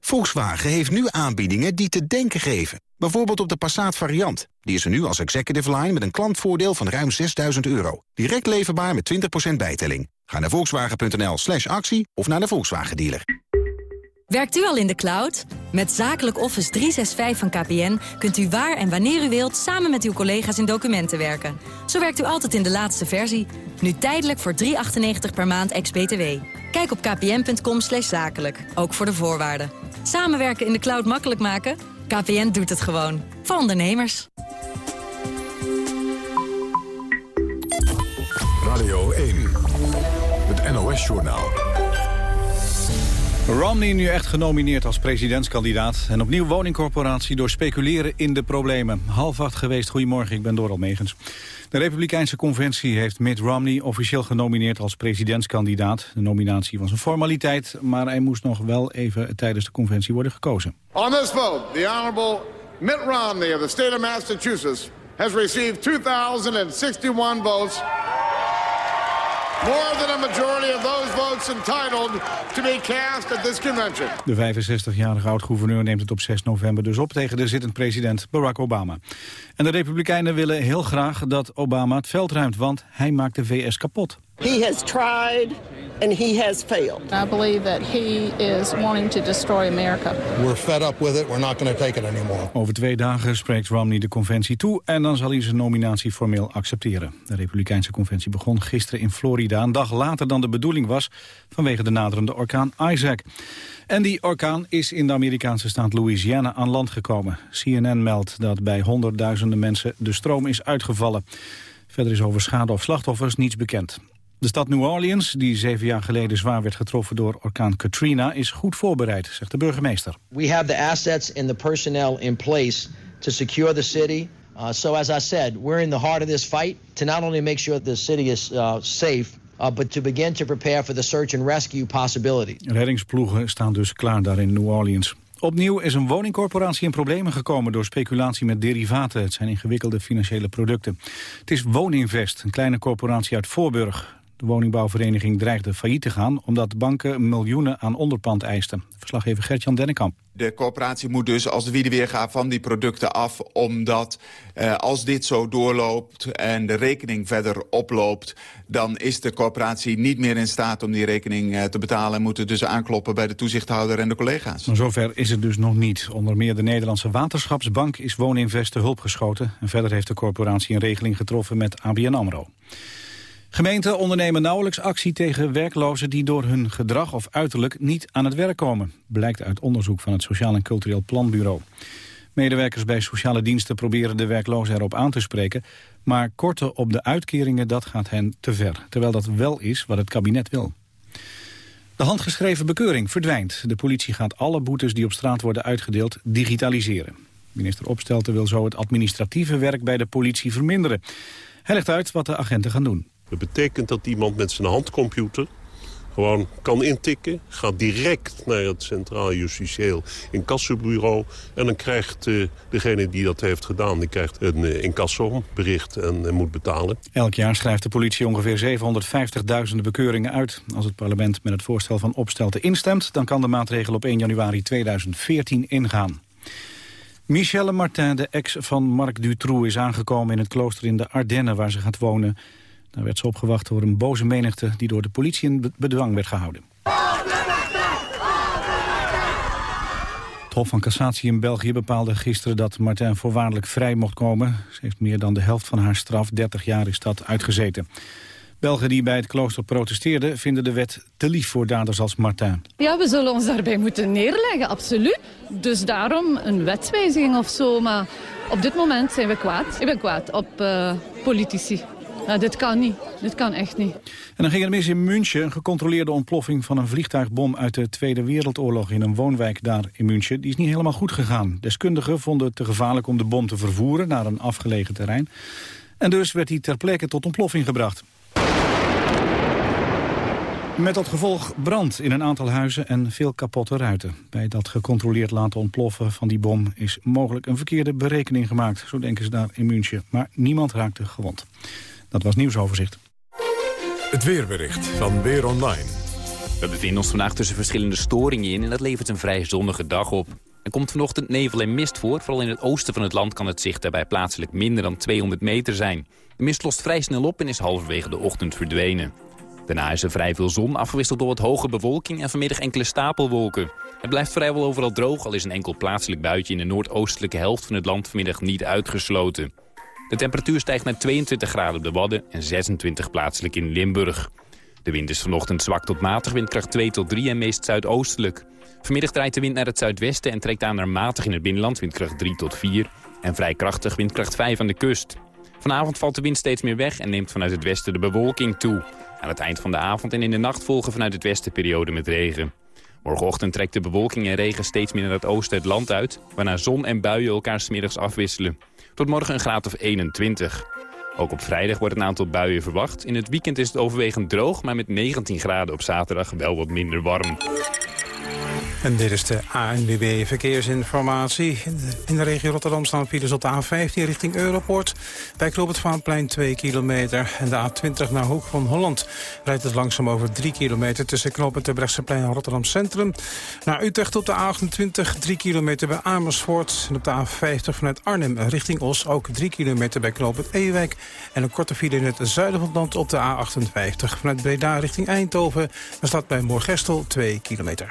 Volkswagen heeft nu aanbiedingen die te denken geven. Bijvoorbeeld op de Passat variant. Die is er nu als executive line met een klantvoordeel van ruim 6000 euro. Direct leverbaar met 20% bijtelling. Ga naar volkswagen.nl slash actie of naar de Volkswagen dealer. Werkt u al in de cloud? Met Zakelijk Office 365 van KPN kunt u waar en wanneer u wilt... samen met uw collega's in documenten werken. Zo werkt u altijd in de laatste versie. Nu tijdelijk voor 3,98 per maand ex-BTW. Kijk op kpn.com zakelijk, ook voor de voorwaarden. Samenwerken in de cloud makkelijk maken? KPN doet het gewoon. Voor ondernemers. Radio 1, het NOS-journaal. Romney nu echt genomineerd als presidentskandidaat. En opnieuw woningcorporatie door speculeren in de problemen. Half acht geweest, goedemorgen, ik ben Doral Megens. De Republikeinse Conventie heeft Mitt Romney officieel genomineerd als presidentskandidaat. De nominatie was een formaliteit, maar hij moest nog wel even tijdens de conventie worden gekozen. On this vote, the Honorable Mitt Romney of the state of Massachusetts has received 2,061 votes, more than a majority of those votes entitled to be cast at this convention. De 65-jarige oud-gouverneur neemt het op 6 november dus op tegen de zittend president Barack Obama. En de Republikeinen willen heel graag dat Obama het veld ruimt, want hij maakt de VS kapot. He has tried and he has failed. I believe that he is wanting to destroy America. We're fed up with it. We're not going to take it anymore. Over twee dagen spreekt Romney de conventie toe en dan zal hij zijn nominatie formeel accepteren. De Republikeinse conventie begon gisteren in Florida, een dag later dan de bedoeling was vanwege de naderende orkaan Isaac. En die orkaan is in de Amerikaanse staat Louisiana aan land gekomen. CNN meldt dat bij honderdduizenden mensen de stroom is uitgevallen. Verder is over schade of slachtoffers niets bekend. De stad New Orleans, die zeven jaar geleden zwaar werd getroffen door orkaan Katrina, is goed voorbereid, zegt de burgemeester. We have the assets and the personnel in place to secure the city. Uh, so as I said, we're in the heart of this fight to not only make sure the city is uh, safe, uh, but to begin to prepare for the search and rescue possibility. Reddingsploegen staan dus klaar daar in New Orleans. Opnieuw is een woningcorporatie in problemen gekomen door speculatie met derivaten. Het zijn ingewikkelde financiële producten. Het is Wooninvest, een kleine corporatie uit Voorburg. De woningbouwvereniging dreigde failliet te gaan omdat banken miljoenen aan onderpand eisten. Verslaggever Gertjan Dennekamp. De coöperatie moet dus als de wiedeweerga van die producten af... omdat eh, als dit zo doorloopt en de rekening verder oploopt... dan is de coöperatie niet meer in staat om die rekening eh, te betalen... en moeten dus aankloppen bij de toezichthouder en de collega's. Maar zover is het dus nog niet. Onder meer de Nederlandse Waterschapsbank is Wooninvest te hulp geschoten. En verder heeft de corporatie een regeling getroffen met ABN AMRO. Gemeenten ondernemen nauwelijks actie tegen werklozen die door hun gedrag of uiterlijk niet aan het werk komen. Blijkt uit onderzoek van het Sociaal en Cultureel Planbureau. Medewerkers bij sociale diensten proberen de werklozen erop aan te spreken, maar korten op de uitkeringen dat gaat hen te ver. Terwijl dat wel is wat het kabinet wil. De handgeschreven bekeuring verdwijnt. De politie gaat alle boetes die op straat worden uitgedeeld digitaliseren. Minister Opstelten wil zo het administratieve werk bij de politie verminderen. Hij legt uit wat de agenten gaan doen. Dat betekent dat iemand met zijn handcomputer gewoon kan intikken. Gaat direct naar het Centraal Justitieel Incassobureau. En dan krijgt eh, degene die dat heeft gedaan... die krijgt een uh, incassobericht en uh, moet betalen. Elk jaar schrijft de politie ongeveer 750.000 bekeuringen uit. Als het parlement met het voorstel van opstelte instemt... dan kan de maatregel op 1 januari 2014 ingaan. Michelle Martin, de ex van Marc Dutroux, is aangekomen in het klooster in de Ardennen waar ze gaat wonen. Daar werd ze opgewacht door een boze menigte die door de politie in bedwang werd gehouden. Het Hof van Cassatie in België bepaalde gisteren dat Martin voorwaardelijk vrij mocht komen. Ze heeft meer dan de helft van haar straf, 30 jaar, is dat uitgezeten. Belgen die bij het klooster protesteerden vinden de wet te lief voor daders als Martin. Ja, we zullen ons daarbij moeten neerleggen, absoluut. Dus daarom een wetswijziging of zo. Maar op dit moment zijn we kwaad. Ik ben kwaad op eh, politici. Ja, dit kan niet. Dit kan echt niet. En dan ging er mis in München een gecontroleerde ontploffing van een vliegtuigbom uit de Tweede Wereldoorlog in een woonwijk daar in München. Die is niet helemaal goed gegaan. Deskundigen vonden het te gevaarlijk om de bom te vervoeren naar een afgelegen terrein. En dus werd hij ter plekke tot ontploffing gebracht. Met dat gevolg brand in een aantal huizen en veel kapotte ruiten. Bij dat gecontroleerd laten ontploffen van die bom is mogelijk een verkeerde berekening gemaakt. Zo denken ze daar in München. Maar niemand raakte gewond. Dat was nieuwsoverzicht. Het weerbericht van Weer Online. We bevinden ons vandaag tussen verschillende storingen in en dat levert een vrij zonnige dag op. Er komt vanochtend nevel en mist voor. Vooral in het oosten van het land kan het zicht daarbij plaatselijk minder dan 200 meter zijn. De mist lost vrij snel op en is halverwege de ochtend verdwenen. Daarna is er vrij veel zon, afgewisseld door wat hoge bewolking en vanmiddag enkele stapelwolken. Het blijft vrijwel overal droog, al is een enkel plaatselijk buitje in de noordoostelijke helft van het land vanmiddag niet uitgesloten. De temperatuur stijgt naar 22 graden op de Wadden en 26 plaatselijk in Limburg. De wind is vanochtend zwak tot matig, windkracht 2 tot 3 en meest zuidoostelijk. Vanmiddag draait de wind naar het zuidwesten en trekt aan naar matig in het binnenland, windkracht 3 tot 4. En vrij krachtig, windkracht 5 aan de kust. Vanavond valt de wind steeds meer weg en neemt vanuit het westen de bewolking toe. Aan het eind van de avond en in de nacht volgen vanuit het westen perioden met regen. Morgenochtend trekt de bewolking en regen steeds meer naar het oosten het land uit... waarna zon en buien elkaar smiddags afwisselen. Tot morgen een graad of 21. Ook op vrijdag wordt een aantal buien verwacht. In het weekend is het overwegend droog, maar met 19 graden op zaterdag wel wat minder warm. En dit is de ANWB Verkeersinformatie. In de, de regio Rotterdam staan files op de A15 richting Europort. Bij Knoop het Vaanplein 2 kilometer. En de A20 naar Hoek van Holland rijdt het langzaam over 3 kilometer... tussen Knoop het Terbrechtseplein en Rotterdam Centrum. Naar Utrecht op de A28 3 kilometer bij Amersfoort. En op de A50 vanuit Arnhem richting Os ook 3 kilometer bij Knoop het Ewijk. En een korte file in het zuiden van het land op de A58 vanuit Breda richting Eindhoven. Daar staat bij Moorgestel 2 kilometer.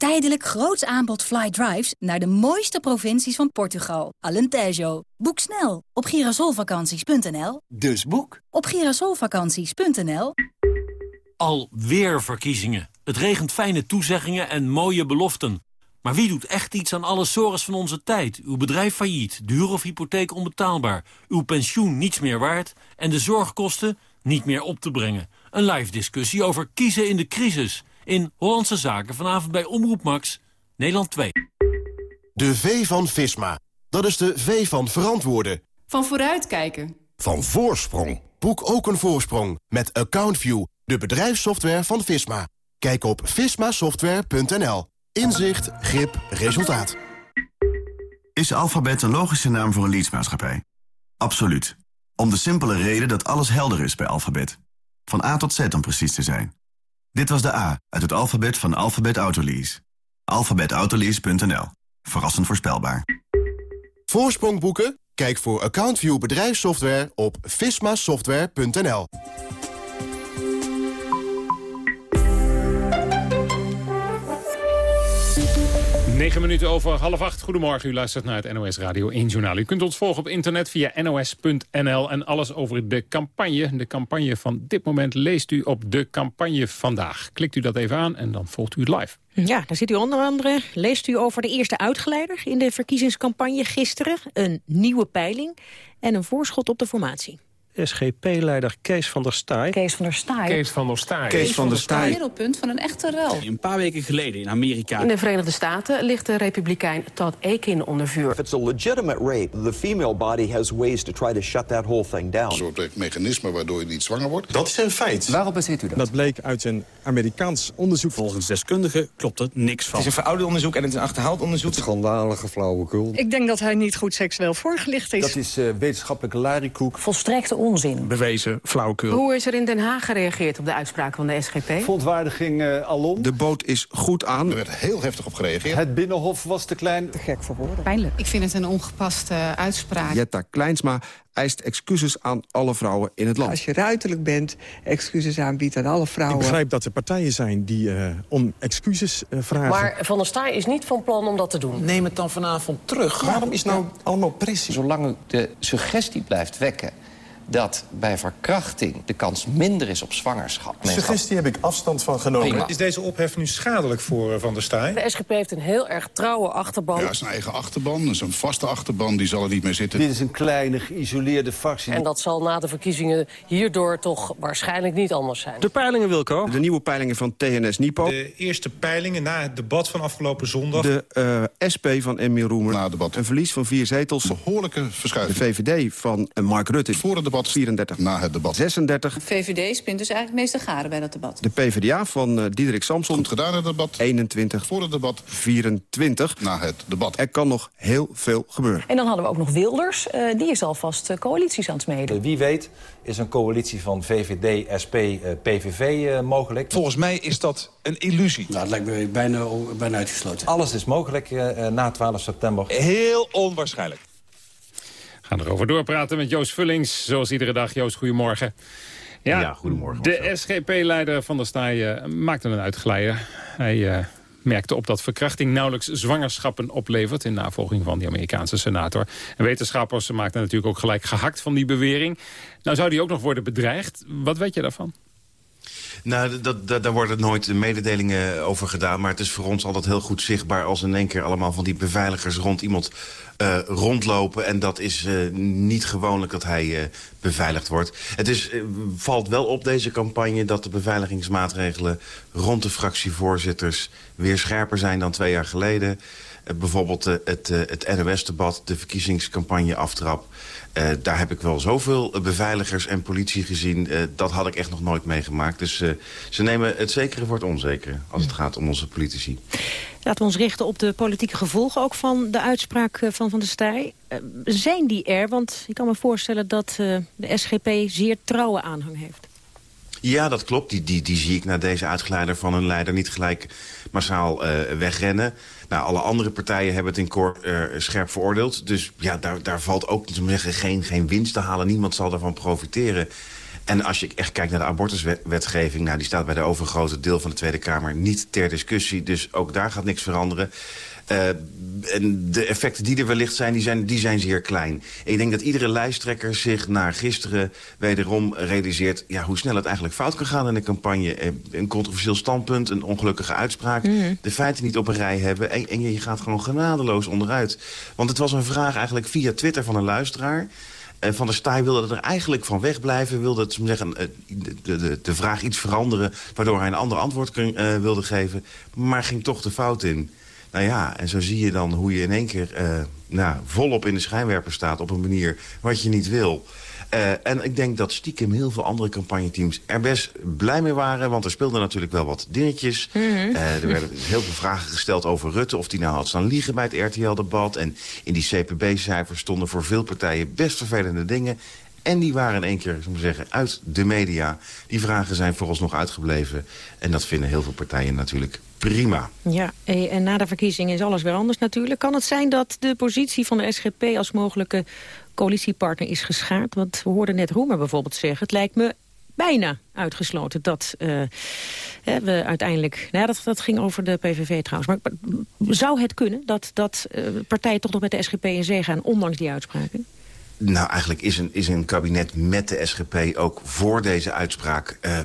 Tijdelijk groots aanbod fly drives naar de mooiste provincies van Portugal. Alentejo. Boek snel op girasolvakanties.nl. Dus boek. Op girasolvakanties.nl. Alweer verkiezingen. Het regent fijne toezeggingen en mooie beloften. Maar wie doet echt iets aan alle sores van onze tijd? Uw bedrijf failliet, de huur of hypotheek onbetaalbaar... uw pensioen niets meer waard en de zorgkosten niet meer op te brengen. Een live discussie over kiezen in de crisis in Hollandse Zaken. Vanavond bij Omroep Max, Nederland 2. De V van Visma. Dat is de V van verantwoorden. Van vooruitkijken. Van voorsprong. Boek ook een voorsprong met AccountView, de bedrijfssoftware van Visma. Kijk op vismasoftware.nl. Inzicht, grip, resultaat. Is Alphabet een logische naam voor een leadsmaatschappij? Absoluut. Om de simpele reden dat alles helder is bij Alphabet. Van A tot Z om precies te zijn. Dit was de A uit het alfabet van Alphabet Autolease. Alphabetautolease.nl. Verrassend voorspelbaar. Voorsprong boeken? Kijk voor AccountView bedrijfssoftware op vismasoftware.nl. Negen minuten over half acht. Goedemorgen, u luistert naar het NOS Radio 1 Journaal. U kunt ons volgen op internet via nos.nl en alles over de campagne. De campagne van dit moment leest u op de campagne vandaag. Klikt u dat even aan en dan volgt u het live. Ja, daar zit u onder andere, leest u over de eerste uitgeleider in de verkiezingscampagne gisteren. Een nieuwe peiling en een voorschot op de formatie. SGP-leider Kees van der Staaij. Kees van der Staaij. Kees van der Staaij. Kees van der Staaij. middelpunt van een echte rel. Een paar weken geleden in Amerika. In de Verenigde Staten ligt de republikein Todd Akin onder vuur. If it's a legitimate rape, the female body has ways to try to shut that whole thing down. Een soort mechanisme waardoor je niet zwanger wordt. Dat is een feit. Waarop baseert u dat? Dat bleek uit een Amerikaans onderzoek. Volgens deskundigen klopt er niks van. Het is een verouderd onderzoek en het is een achterhaald onderzoek. Schandalige flauwekul. Ik denk dat hij niet goed seksueel voorgelicht is. Dat is uh, wetenschappelijke larikoek. Volstrekte onzin. Bewezen flauwekul. Hoe is er in Den Haag gereageerd op de uitspraak van de SGP? Verontwaardiging uh, alom. De boot is goed aan. Er werd heel heftig op gereageerd. Het Binnenhof was te klein. Te gek voor woorden. Pijnlijk. Ik vind het een ongepaste uitspraak. Jetta Kleinsma eist excuses aan alle vrouwen in het land. Als je ruiterlijk bent, excuses aanbiedt aan alle vrouwen. Ik begrijp dat er partijen zijn die uh, om excuses uh, vragen. Maar Van der Staaij is niet van plan om dat te doen. Neem het dan vanavond terug. Waarom is nou allemaal pressie? Zolang u de suggestie blijft wekken dat bij verkrachting de kans minder is op zwangerschap. Suggestie heb ik afstand van genomen. Prima. Is deze ophef nu schadelijk voor uh, Van der Staaij? De SGP heeft een heel erg trouwe achterban. Ja, zijn eigen achterban, zijn vaste achterban, die zal er niet meer zitten. Dit is een kleine, geïsoleerde fractie. En dat zal na de verkiezingen hierdoor toch waarschijnlijk niet anders zijn. De peilingen, Wilco. De nieuwe peilingen van TNS Nipo. De eerste peilingen na het debat van afgelopen zondag. De uh, SP van Emiel Roemer. Na het debat. Een verlies van vier zetels. Behoorlijke verschuiving. De VVD van uh, Mark Rutte. Voor het debat 34. Na het debat 36. De VVD spint dus eigenlijk meeste garen bij dat debat. De PvdA van uh, Diederik Samson. Goed gedaan het debat. 21. Voor het debat 24. Na het debat. Er kan nog heel veel gebeuren. En dan hadden we ook nog Wilders. Uh, die is alvast uh, coalities aan het smeden. Wie weet is een coalitie van VVD, SP, PVV mogelijk. Volgens mij is dat een illusie. Nou, dat lijkt me bijna, bijna uitgesloten. Alles is mogelijk na 12 september. Heel onwaarschijnlijk. We gaan erover doorpraten met Joost Vullings. Zoals iedere dag. Joost, goedemorgen. Ja, ja goedemorgen. De SGP-leider Van der Staaien maakte een uitglijder. Hij uh, merkte op dat verkrachting nauwelijks zwangerschappen oplevert... in navolging van die Amerikaanse senator. En wetenschappers maakten natuurlijk ook gelijk gehakt van die bewering. Nou zou die ook nog worden bedreigd. Wat weet je daarvan? Nou, dat, dat, daar worden nooit mededelingen over gedaan. Maar het is voor ons altijd heel goed zichtbaar... als in één keer allemaal van die beveiligers rond iemand uh, rondlopen. En dat is uh, niet gewoonlijk dat hij uh, beveiligd wordt. Het is, valt wel op deze campagne dat de beveiligingsmaatregelen... rond de fractievoorzitters weer scherper zijn dan twee jaar geleden. bijvoorbeeld het, het NOS-debat, de verkiezingscampagne aftrap... Uh, daar heb ik wel zoveel beveiligers en politie gezien. Uh, dat had ik echt nog nooit meegemaakt. Dus uh, ze nemen het zekere voor het onzekere als het gaat om onze politici. Laten we ons richten op de politieke gevolgen ook van de uitspraak van Van der Staaij. zijn die er? Want ik kan me voorstellen dat de SGP zeer trouwe aanhang heeft. Ja, dat klopt. Die, die, die zie ik na deze uitgeleider van hun leider niet gelijk massaal uh, wegrennen. Nou, alle andere partijen hebben het in koor uh, scherp veroordeeld. Dus ja, daar, daar valt ook zeggen, geen, geen winst te halen. Niemand zal daarvan profiteren. En als je echt kijkt naar de abortuswetgeving... Nou, die staat bij de overgrote deel van de Tweede Kamer niet ter discussie. Dus ook daar gaat niks veranderen. Uh, en de effecten die er wellicht zijn die, zijn, die zijn zeer klein. En ik denk dat iedere lijsttrekker zich naar gisteren wederom realiseert... Ja, hoe snel het eigenlijk fout kan gaan in de campagne. Een controversieel standpunt, een ongelukkige uitspraak. Mm. De feiten niet op een rij hebben. En, en je gaat gewoon genadeloos onderuit. Want het was een vraag eigenlijk via Twitter van een luisteraar... En Van der Staaij wilde er eigenlijk van wegblijven. Wilde het, zeggen, de, de, de vraag iets veranderen... waardoor hij een ander antwoord kun, uh, wilde geven. Maar ging toch de fout in. Nou ja, en zo zie je dan hoe je in één keer uh, nou, volop in de schijnwerper staat... op een manier wat je niet wil. Uh, en ik denk dat stiekem heel veel andere campagneteams er best blij mee waren. Want er speelden natuurlijk wel wat dingetjes. Mm -hmm. uh, er werden heel veel vragen gesteld over Rutte. Of die nou had staan liegen bij het RTL-debat. En in die CPB-cijfers stonden voor veel partijen best vervelende dingen. En die waren in één keer, ik zeggen, uit de media. Die vragen zijn vooralsnog uitgebleven. En dat vinden heel veel partijen natuurlijk prima. Ja, en na de verkiezingen is alles weer anders natuurlijk. Kan het zijn dat de positie van de SGP als mogelijke coalitiepartner is geschaard? Want we hoorden net Roemer bijvoorbeeld zeggen... het lijkt me bijna uitgesloten dat uh, we uiteindelijk... Nou, dat, dat ging over de PVV trouwens. Maar zou het kunnen dat, dat uh, partijen toch nog met de SGP in zee gaan... ondanks die uitspraken? Nou, eigenlijk is een, is een kabinet met de SGP ook voor deze uitspraak uh,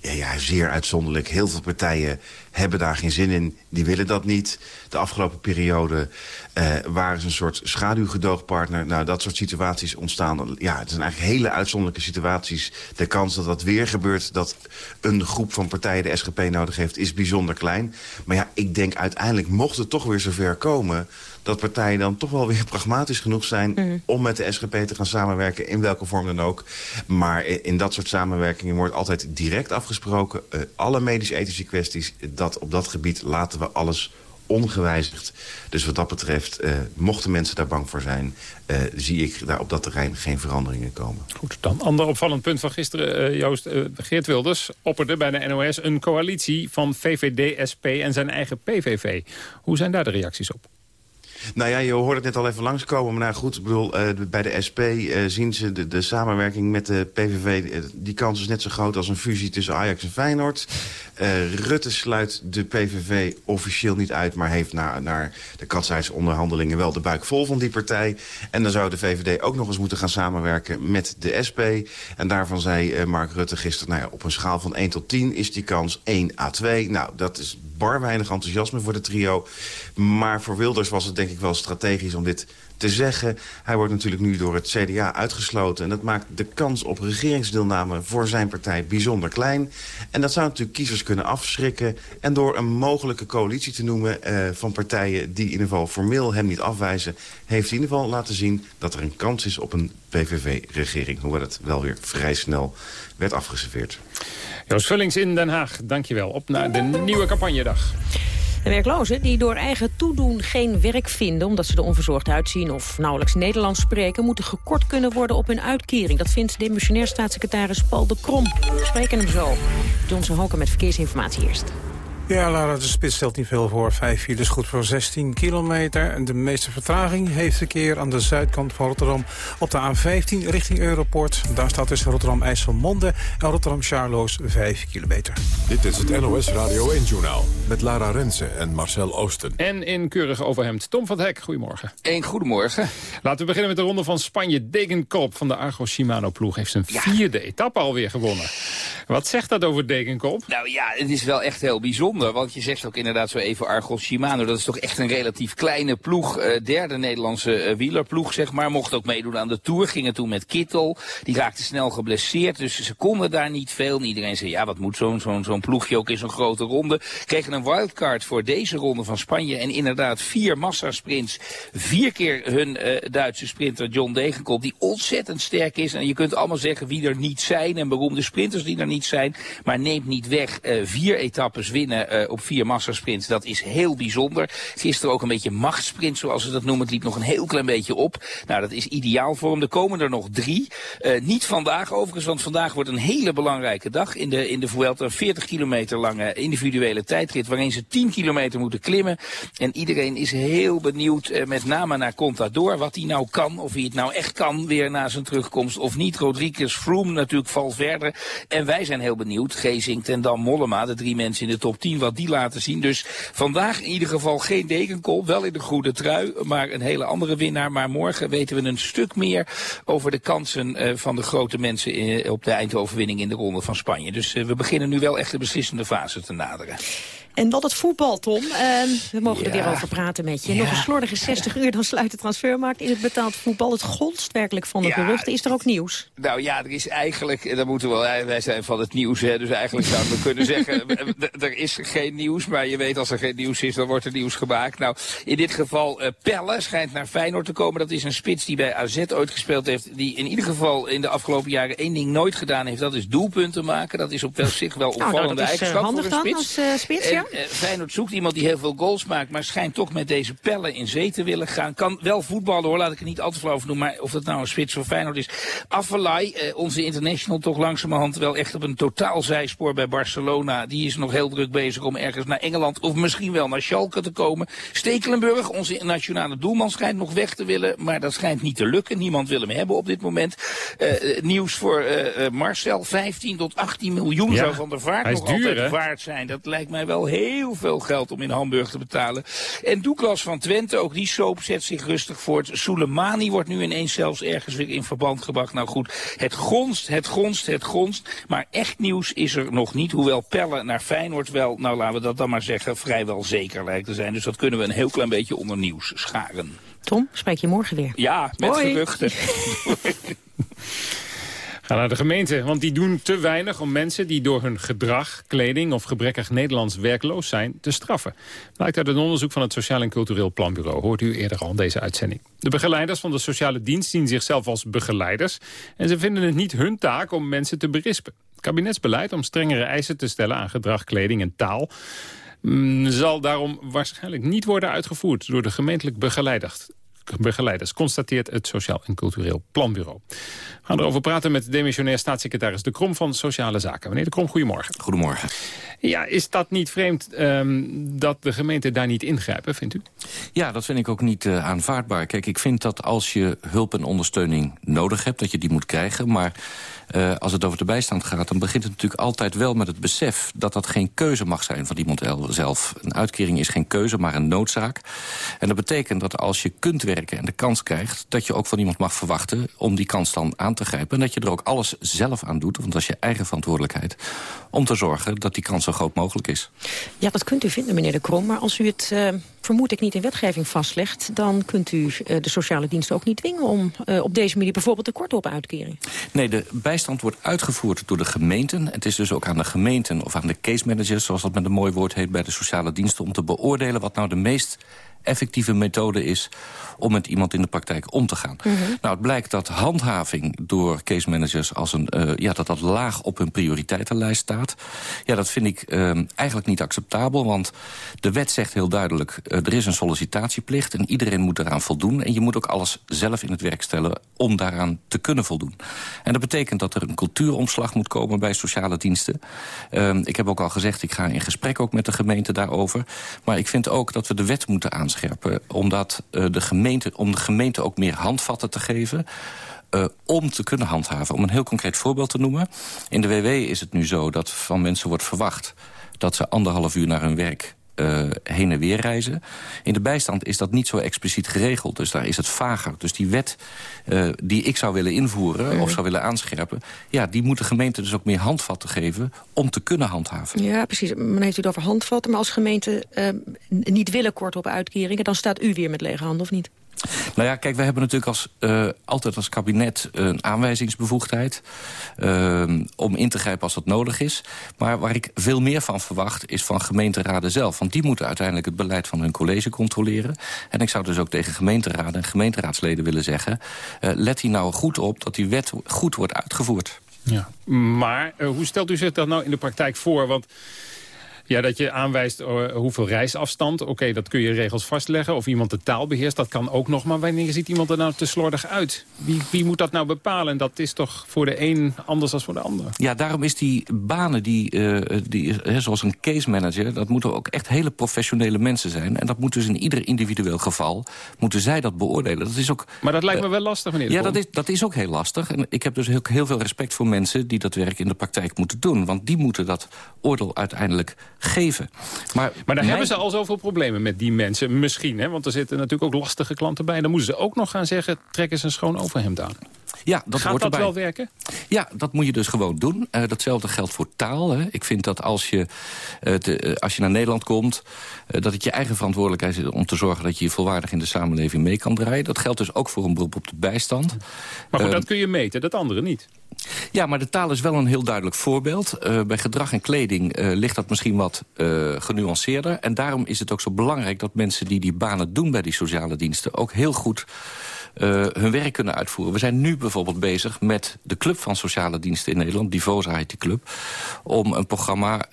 ja, zeer uitzonderlijk. Heel veel partijen hebben daar geen zin in. Die willen dat niet. De afgelopen periode uh, waren ze een soort schaduwgedoogpartner. Nou, dat soort situaties ontstaan. Ja, het zijn eigenlijk hele uitzonderlijke situaties. De kans dat dat weer gebeurt, dat een groep van partijen de SGP nodig heeft, is bijzonder klein. Maar ja, ik denk uiteindelijk mocht het toch weer zover komen dat partijen dan toch wel weer pragmatisch genoeg zijn... Mhm. om met de SGP te gaan samenwerken, in welke vorm dan ook. Maar in dat soort samenwerkingen wordt altijd direct afgesproken... Uh, alle medisch-ethische kwesties, dat op dat gebied laten we alles ongewijzigd. Dus wat dat betreft, uh, mochten mensen daar bang voor zijn... Uh, zie ik daar op dat terrein geen veranderingen komen. Goed, dan ander opvallend punt van gisteren, uh, Joost. Geert Wilders opperde bij de NOS een coalitie van VVD, SP en zijn eigen PVV. Hoe zijn daar de reacties op? Nou ja, je hoorde het net al even langskomen. Maar nou goed, ik bedoel, uh, bij de SP eh, zien ze de, de, samenwerking met de PVV... Eh, die kans is net zo groot als een fusie tussen Ajax en Feyenoord. Rutte sluit de PVV officieel niet uit... maar heeft na, naar de katshuis onderhandelingen wel de buik vol van die partij. En dan zou de VVD ook nog eens moeten gaan samenwerken met de SP. En daarvan zei Mark Rutte gisteren... Nou ja, op een schaal van 1 tot 10 is die kans 1 à 2. Nou, dat is bar weinig enthousiasme voor de trio. Maar voor Wilders was het denk ik wel strategisch om dit te zeggen. Hij wordt natuurlijk nu door het CDA uitgesloten. En dat maakt de kans op regeringsdeelname voor zijn partij bijzonder klein. En dat zou natuurlijk kiezers kunnen afschrikken. En door een mogelijke coalitie te noemen uh, van partijen... die in ieder geval formeel hem niet afwijzen... heeft hij in ieder geval laten zien dat er een kans is op een PVV-regering. Hoewel het wel weer vrij snel werd afgeserveerd. Joost Vullings in Den Haag, dankjewel. Op naar de nieuwe campagnedag. Werklozen die door eigen toedoen geen werk vinden... omdat ze er onverzorgd uitzien of nauwelijks Nederlands spreken... moeten gekort kunnen worden op hun uitkering. Dat vindt demissionair staatssecretaris Paul de Krom. We spreken hem zo. Johnson Hoken met verkeersinformatie eerst. Ja, Lara, de spits stelt niet veel voor. Vijf files goed voor 16 kilometer. En de meeste vertraging heeft verkeer aan de zuidkant van Rotterdam... op de A15 richting Europort. Daar staat tussen Rotterdam-IJsselmonde en Rotterdam-Charloes 5 kilometer. Dit is het NOS Radio 1-journaal met Lara Rensen en Marcel Oosten. En in keurig overhemd Tom van Hek, goedemorgen. Eén goedemorgen. Laten we beginnen met de ronde van Spanje. Degenkolb van de Argo Shimano-ploeg heeft zijn vierde etappe alweer gewonnen. Wat zegt dat over Degenkolb? Nou ja, het is wel echt heel bijzonder want je zegt ook inderdaad zo even Argos Shimano. Dat is toch echt een relatief kleine ploeg. Uh, derde Nederlandse uh, wielerploeg, zeg maar. Mocht ook meedoen aan de Tour. Gingen toen met Kittel. Die raakte snel geblesseerd. Dus ze konden daar niet veel. En iedereen zei, ja, wat moet zo'n ploegje ook in zo'n grote ronde. Kregen een wildcard voor deze ronde van Spanje. En inderdaad vier massasprints. Vier keer hun uh, Duitse sprinter John Degenkolb. Die ontzettend sterk is. En je kunt allemaal zeggen wie er niet zijn. En beroemde sprinters die er niet zijn. Maar neemt niet weg. vier etappes winnen uh, op vier massasprints. Dat is heel bijzonder. Gisteren ook een beetje machtsprint, zoals ze dat noemen. Het liep nog een heel klein beetje op. Nou, dat is ideaal voor hem. Er komen er nog drie. Uh, niet vandaag overigens, want vandaag wordt een hele belangrijke dag in de, in de Vuelta. Een 40 kilometer lange individuele tijdrit, waarin ze 10 kilometer moeten klimmen. En iedereen is heel benieuwd, uh, met name naar Contador, wat hij nou kan. Of hij het nou echt kan, weer na zijn terugkomst of niet. Rodriguez, Froome natuurlijk valt verder. En wij zijn heel benieuwd, Gezink en dan Mollema, de drie mensen in de top 10 wat die laten zien. Dus vandaag in ieder geval geen dekenkool. Wel in de goede trui, maar een hele andere winnaar. Maar morgen weten we een stuk meer over de kansen uh, van de grote mensen in, op de eindoverwinning in de Ronde van Spanje. Dus uh, we beginnen nu wel echt de beslissende fase te naderen. En wat het voetbal, Tom. Uh, we mogen ja. er weer over praten met je. Ja. Nog een slordige 60 uur, dan sluit de transfermarkt in het betaald voetbal. Het gonst werkelijk van de ja. geruchten. Is er ook nieuws? Nou ja, er is eigenlijk, dan moeten we, wij zijn van het nieuws, hè, dus eigenlijk zouden we kunnen zeggen, er is geen nieuws. Maar je weet, als er geen nieuws is, dan wordt er nieuws gemaakt. Nou, in dit geval, uh, Pelle schijnt naar Feyenoord te komen. Dat is een spits die bij AZ ooit gespeeld heeft. Die in ieder geval in de afgelopen jaren één ding nooit gedaan heeft. Dat is doelpunten maken. Dat is op zich wel opvallende nou, dat is, eigenschap handig voor een spits. Dan als, uh, spits ja? En, uh, Feyenoord zoekt iemand die heel veel goals maakt, maar schijnt toch met deze pellen in zee te willen gaan. Kan wel voetballen hoor, laat ik er niet al te flauw over noemen, maar of dat nou een spits of Feyenoord is. Afellay, uh, onze international toch langzamerhand wel echt op een totaal zijspoor bij Barcelona. Die is nog heel druk bezig om ergens naar Engeland of misschien wel naar Schalke te komen. Stekelenburg, onze nationale doelman, schijnt nog weg te willen, maar dat schijnt niet te lukken. Niemand wil hem hebben op dit moment. Uh, nieuws voor uh, Marcel, 15 tot 18 miljoen ja, zou van der Vaart nog duur, altijd hè? waard zijn. Dat lijkt mij wel heel veel geld om in Hamburg te betalen. En Douglas van Twente, ook die soap zet zich rustig voort. Soleimani wordt nu ineens zelfs ergens weer in verband gebracht. Nou goed, het gonst, het gonst, het gonst. Maar echt nieuws is er nog niet. Hoewel Pelle naar Feyenoord wel, nou laten we dat dan maar zeggen, vrijwel zeker lijkt te zijn. Dus dat kunnen we een heel klein beetje onder nieuws scharen. Tom, spreek je morgen weer. Ja, met Hoi. geruchten. Ga naar de gemeente, want die doen te weinig om mensen die door hun gedrag, kleding of gebrekkig Nederlands werkloos zijn te straffen. Blijkt uit een onderzoek van het Sociaal en Cultureel Planbureau. Hoort u eerder al deze uitzending. De begeleiders van de sociale dienst zien zichzelf als begeleiders en ze vinden het niet hun taak om mensen te berispen. Het kabinetsbeleid om strengere eisen te stellen aan gedrag, kleding en taal mm, zal daarom waarschijnlijk niet worden uitgevoerd door de gemeentelijk begeleiders begeleiders, constateert het Sociaal en Cultureel Planbureau. We gaan erover praten met demissionair staatssecretaris De Krom van Sociale Zaken. Meneer De Krom, goedemorgen. Goedemorgen. Ja, is dat niet vreemd ehm, dat de gemeenten daar niet ingrijpen, vindt u? Ja, dat vind ik ook niet eh, aanvaardbaar. Kijk, ik vind dat als je hulp en ondersteuning nodig hebt... dat je die moet krijgen, maar... eh, als het over de bijstand gaat, dan begint het natuurlijk altijd wel met het besef... dat dat geen keuze mag zijn van iemand el- zelf. Een uitkering is geen keuze, maar een noodzaak. En dat betekent dat als je kunt werken en de kans krijgt... dat je ook van iemand mag verwachten om die kans dan aan te grijpen... en dat je er ook alles zelf aan doet, want dat is je eigen verantwoordelijkheid... om te zorgen dat die kans zo groot mogelijk is. Ja, dat kunt u vinden, meneer De Krom. Maar als u het, eh, vermoed ik, niet in wetgeving vastlegt... dan kunt u eh, de sociale diensten ook niet dwingen... om eh, op deze manier bijvoorbeeld tekort op uitkering. Nee, de bijstand wordt uitgevoerd door de gemeenten. Het is dus ook aan de gemeenten of aan de case managers... zoals dat met een mooi woord heet bij de sociale diensten... om te beoordelen wat nou de meest effectieve methode is om met iemand in de praktijk om te gaan. Nou, het blijkt dat handhaving door case managers als een, eh, ja, dat dat laag op hun prioriteitenlijst staat. Ja, dat vind ik eh, eigenlijk niet acceptabel, want de wet zegt heel duidelijk... eh, er is een sollicitatieplicht en iedereen moet daaraan voldoen. En je moet ook alles zelf in het werk stellen om daaraan te kunnen voldoen. En dat betekent dat er een cultuuromslag moet komen bij sociale diensten. Eh, ik heb ook al gezegd, ik ga in gesprek ook met de gemeente daarover. Maar ik vind ook dat we de wet moeten omdat eh, de gemeente, om de gemeente ook meer handvatten te geven... eh, om te kunnen handhaven. Om een heel concreet voorbeeld te noemen. In de WW is het nu zo dat van mensen wordt verwacht... dat ze anderhalf uur naar hun werk eh, heen en weer reizen. In de bijstand is dat niet zo expliciet geregeld. Dus daar is het vager. Dus die wet eh, die ik zou willen invoeren of zou willen aanscherpen... ja, die moet de gemeente dus ook meer handvatten geven... om te kunnen handhaven. Ja, precies. Dan heeft u het over handvatten. Maar als gemeenten eh, niet willen kort op uitkeringen... dan staat u weer met lege handen, of niet? Nou ja, kijk, we hebben natuurlijk als, eh, altijd als kabinet een aanwijzingsbevoegdheid... eh, om in te grijpen als dat nodig is. Maar waar ik veel meer van verwacht is van gemeenteraden zelf. Want die moeten uiteindelijk het beleid van hun college controleren. En ik zou dus ook tegen gemeenteraden en gemeenteraadsleden willen zeggen... eh, let hier nou goed op dat die wet goed wordt uitgevoerd. Ja. Maar eh, hoe stelt u zich dat nou in de praktijk voor? Want ja, dat je aanwijst eh, hoeveel reisafstand. Oké, dat kun je regels vastleggen. Of iemand de taal beheerst, dat kan ook nog. Maar wanneer ziet iemand er nou te slordig uit? Wie, wie moet dat nou bepalen? En dat is toch voor de een anders dan voor de ander? Ja, daarom is die banen, die, eh, die, hè, zoals een case manager... dat moeten ook echt hele professionele mensen zijn. En dat moet dus in ieder individueel geval... moeten zij dat beoordelen. Dat is ook, Maar dat lijkt me wel lastig, meneer Ja, dat is, dat is ook heel lastig. En ik heb dus heel, heel veel respect voor mensen die dat werk in de praktijk moeten doen. Want die moeten dat oordeel uiteindelijk geven. Maar, Maar daar hebben ze al zoveel problemen met die mensen. Misschien, hè? want er zitten natuurlijk ook lastige klanten bij. Dan moeten ze ook nog gaan zeggen, trek eens een schoon overhemd aan. Ja, dat Gaat hoort dat erbij. wel werken? Ja, dat moet je dus gewoon doen. Eh, datzelfde geldt voor taal. Hè. Ik vind dat als je, eh, te- eh, als je naar Nederland komt... dat het je eigen verantwoordelijkheid is om te zorgen... dat je je volwaardig in de samenleving mee kan draaien. Dat geldt dus ook voor een beroep op de bijstand. Maar goed, Eh, dat kun je meten, dat andere niet. Ja, maar de taal is wel een heel duidelijk voorbeeld. Eh, bij gedrag en kleding eh, ligt dat misschien wat eh, genuanceerder. En daarom is het ook zo belangrijk dat mensen die die banen doen... bij die sociale diensten ook heel goed hun werk kunnen uitvoeren. We zijn nu bijvoorbeeld bezig met de club van sociale diensten in Nederland... Divosa heet die club, om een programma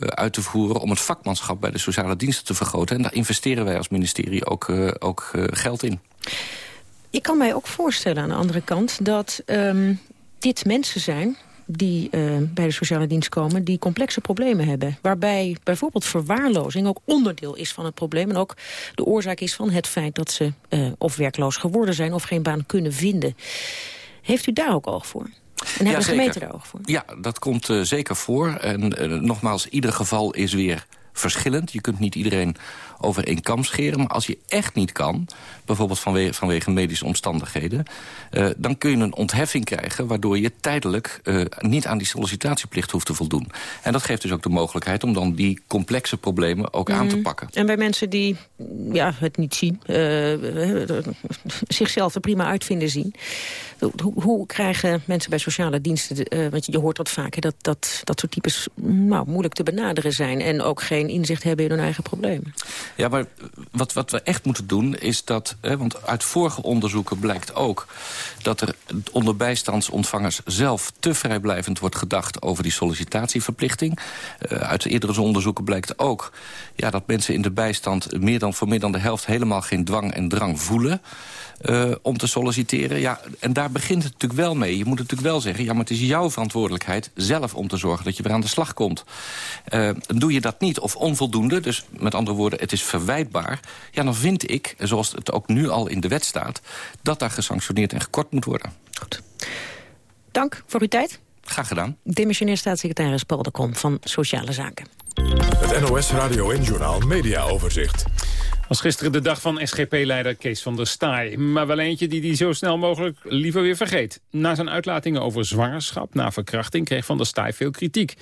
uit te voeren... om het vakmanschap bij de sociale diensten te vergroten. En daar investeren wij als ministerie ook, ook geld in. Ik kan mij ook voorstellen aan de andere kant dat ehm, dit mensen zijn die eh, bij de sociale dienst komen, die complexe problemen hebben. Waarbij bijvoorbeeld verwaarlozing ook onderdeel is van het probleem... en ook de oorzaak is van het feit dat ze eh, of werkloos geworden zijn... of geen baan kunnen vinden. Heeft u daar ook oog voor? En hebben de zeker. gemeenten daar oog voor? Ja, dat komt eh, zeker voor. En nogmaals, ieder geval is weer verschillend. Je kunt niet iedereen over één kam scheren. Maar als je echt niet kan, bijvoorbeeld vanwege, vanwege medische omstandigheden... Uh, dan kun je een ontheffing krijgen... waardoor je tijdelijk uh, niet aan die sollicitatieplicht hoeft te voldoen. En dat geeft dus ook de mogelijkheid om dan die complexe problemen ook aan te Mhm. pakken. En bij mensen die ja, het niet zien, uh, zichzelf er prima uitvinden zien... Hoe, hoe, krijgen mensen bij sociale diensten, uh, want je hoort dat vaak... dat dat, dat soort types nou, moeilijk te benaderen zijn... en ook geen inzicht hebben in hun eigen problemen? Ja, maar wat, wat we echt moeten doen is dat... Hè, want uit vorige onderzoeken blijkt ook... dat er onder bijstandsontvangers zelf te vrijblijvend wordt gedacht... over die sollicitatieverplichting. Uh, uit eerdere onderzoeken blijkt ook... Ja, dat mensen in de bijstand meer dan, voor meer dan de helft... helemaal geen dwang en drang voelen... Uh, om te solliciteren. Ja, en daar begint het natuurlijk wel mee. Je moet natuurlijk wel zeggen, ja, maar het is jouw verantwoordelijkheid... zelf om te zorgen dat je weer aan de slag komt. Uh, doe je dat niet, of onvoldoende, dus met andere woorden... het is verwijtbaar, ja, dan vind ik, zoals het ook nu al in de wet staat... dat daar gesanctioneerd en gekort moet worden. Goed. Dank voor uw tijd. Graag gedaan. Demissionair staatssecretaris Paul de Kom van Sociale Zaken. Het NOS Radio en Journaal Media Overzicht. Was gisteren de dag van SGP-leider Kees van der Staaij. Maar wel eentje die hij zo snel mogelijk liever weer vergeet. Na zijn uitlatingen over zwangerschap na verkrachting kreeg van der Staaij veel kritiek.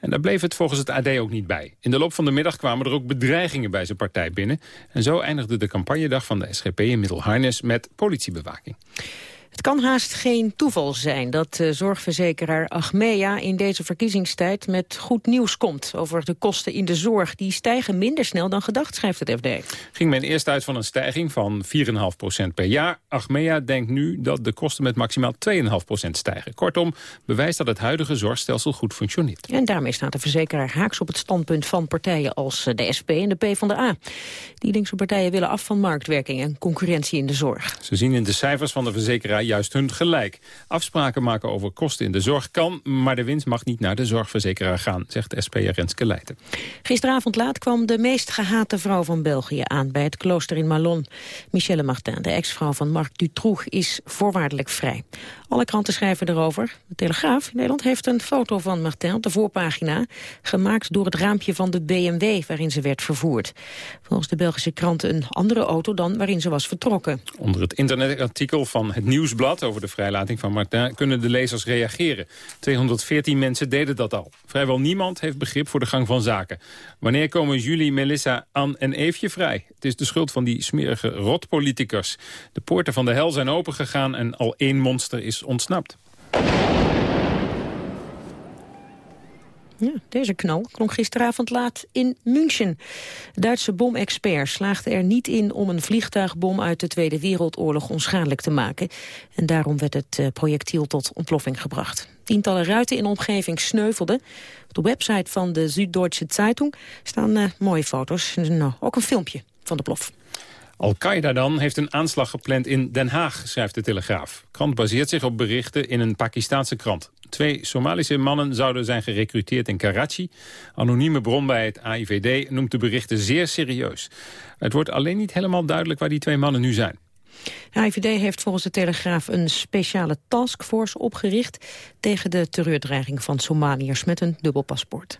En daar bleef het volgens het AD ook niet bij. In de loop van de middag kwamen er ook bedreigingen bij zijn partij binnen. En zo eindigde de campagnedag van de SGP in Middelharnis met politiebewaking. Het kan haast geen toeval zijn dat zorgverzekeraar Achmea in deze verkiezingstijd met goed nieuws komt over de kosten in de zorg. Die stijgen minder snel dan gedacht, schrijft het FD. Ging men eerst uit van een stijging van 4,5% per jaar. Achmea denkt nu dat de kosten met maximaal 2,5% stijgen. Kortom, bewijst dat het huidige zorgstelsel goed functioneert. En daarmee staat de verzekeraar haaks op het standpunt van partijen als de SP en de PvdA. Die linkse partijen willen af van marktwerking en concurrentie in de zorg. Ze zien in de cijfers van de verzekeraar juist hun gelijk. Afspraken maken over kosten in de zorg kan, maar de winst mag niet naar de zorgverzekeraar gaan, zegt SP'er Renske Leijten. Gisteravond laat kwam de meest gehate vrouw van België aan bij het klooster in Malon. Michelle Martin, de ex-vrouw van Marc Dutroux, is voorwaardelijk vrij. Alle kranten schrijven erover. De Telegraaf in Nederland heeft een foto van Martin op de voorpagina... gemaakt door het raampje van de BMW waarin ze werd vervoerd. Volgens de Belgische kranten een andere auto dan waarin ze was vertrokken. Onder het internetartikel van het Nieuwsblad over de vrijlating van Martin... kunnen de lezers reageren. 214 mensen deden dat al. Vrijwel niemand heeft begrip voor de gang van zaken. Wanneer komen Julie, Melissa, Anne en Eefje vrij? Het is de schuld van die smerige rotpoliticus. De poorten van de hel zijn opengegaan en al één monster is ontsnapt. Ja, deze knal klonk gisteravond laat in München. Duitse bomexperts slaagden er niet in om een vliegtuigbom uit de Tweede Wereldoorlog onschadelijk te maken. En daarom werd het uh, projectiel tot ontploffing gebracht. Tientallen ruiten in de omgeving sneuvelden. Op de website van de Süddeutsche Zeitung staan uh, mooie foto's uh, ook een filmpje van de plof. Al-Qaeda dan heeft een aanslag gepland in Den Haag, schrijft de Telegraaf. De krant baseert zich op berichten in een Pakistaanse krant. Twee Somalische mannen zouden zijn gerecruiteerd in Karachi. Anonieme bron bij het AIVD noemt de berichten zeer serieus. Het wordt alleen niet helemaal duidelijk waar die twee mannen nu zijn. De AIVD heeft volgens de Telegraaf een speciale taskforce opgericht... tegen de terreurdreiging van Somaliërs met een dubbel paspoort.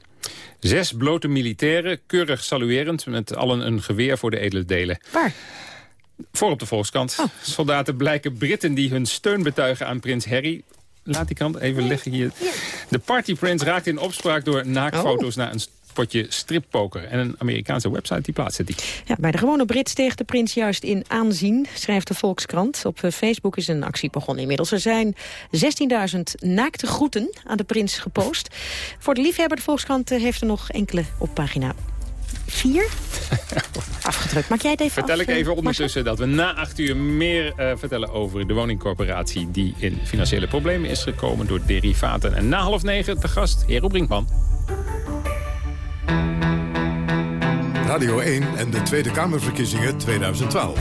Zes blote militairen, keurig saluerend, met allen een geweer voor de edele delen. Waar? Voor op de Volkskant. Oh. Soldaten blijken Britten die hun steun betuigen aan prins Harry. Laat die kant even leggen hier. De partyprins raakt in opspraak door naaktfoto's oh. naar een potje strippoker. En een Amerikaanse website die plaatst die. Ja, bij de gewone Brit steeg de prins juist in aanzien, schrijft de Volkskrant. Op Facebook is een actie begonnen inmiddels. Er zijn 16.000 naakte groeten aan de prins gepost. Voor de liefhebber, de Volkskrant heeft er nog enkele op pagina 4 afgedrukt. Maak jij het even Vertel af, ik even ondertussen dat we na acht uur meer uh, vertellen over de woningcorporatie... die in financiële problemen is gekomen door derivaten. En na half negen te gast Hero Brinkman. Radio 1 en de Tweede Kamerverkiezingen 2012.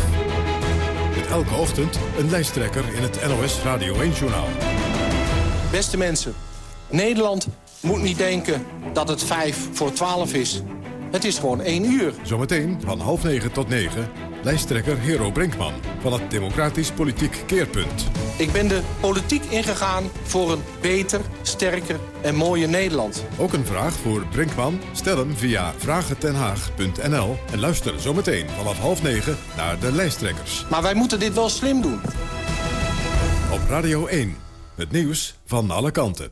Met elke ochtend een lijsttrekker in het NOS Radio 1-journaal. Beste mensen, Nederland moet niet denken dat het 5 voor 12 is. Het is gewoon 1 uur. Zometeen van half negen tot negen lijsttrekker Hero Brinkman van het Democratisch Politiek Keerpunt. Ik ben de politiek ingegaan voor een beter, sterker en mooier Nederland. Ook een vraag voor Brinkman? Stel hem via vragentenhaag.nl en luister zometeen vanaf half negen naar de lijsttrekkers. Maar wij moeten dit wel slim doen. Op Radio 1, het nieuws van alle kanten.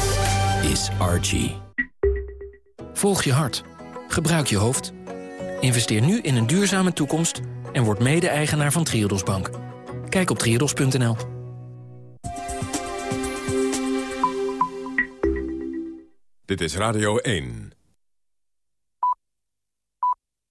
is Archie. Volg je hart. Gebruik je hoofd. Investeer nu in een duurzame toekomst en word mede-eigenaar van Triodos Bank. Kijk op triodos.nl. Dit is Radio 1.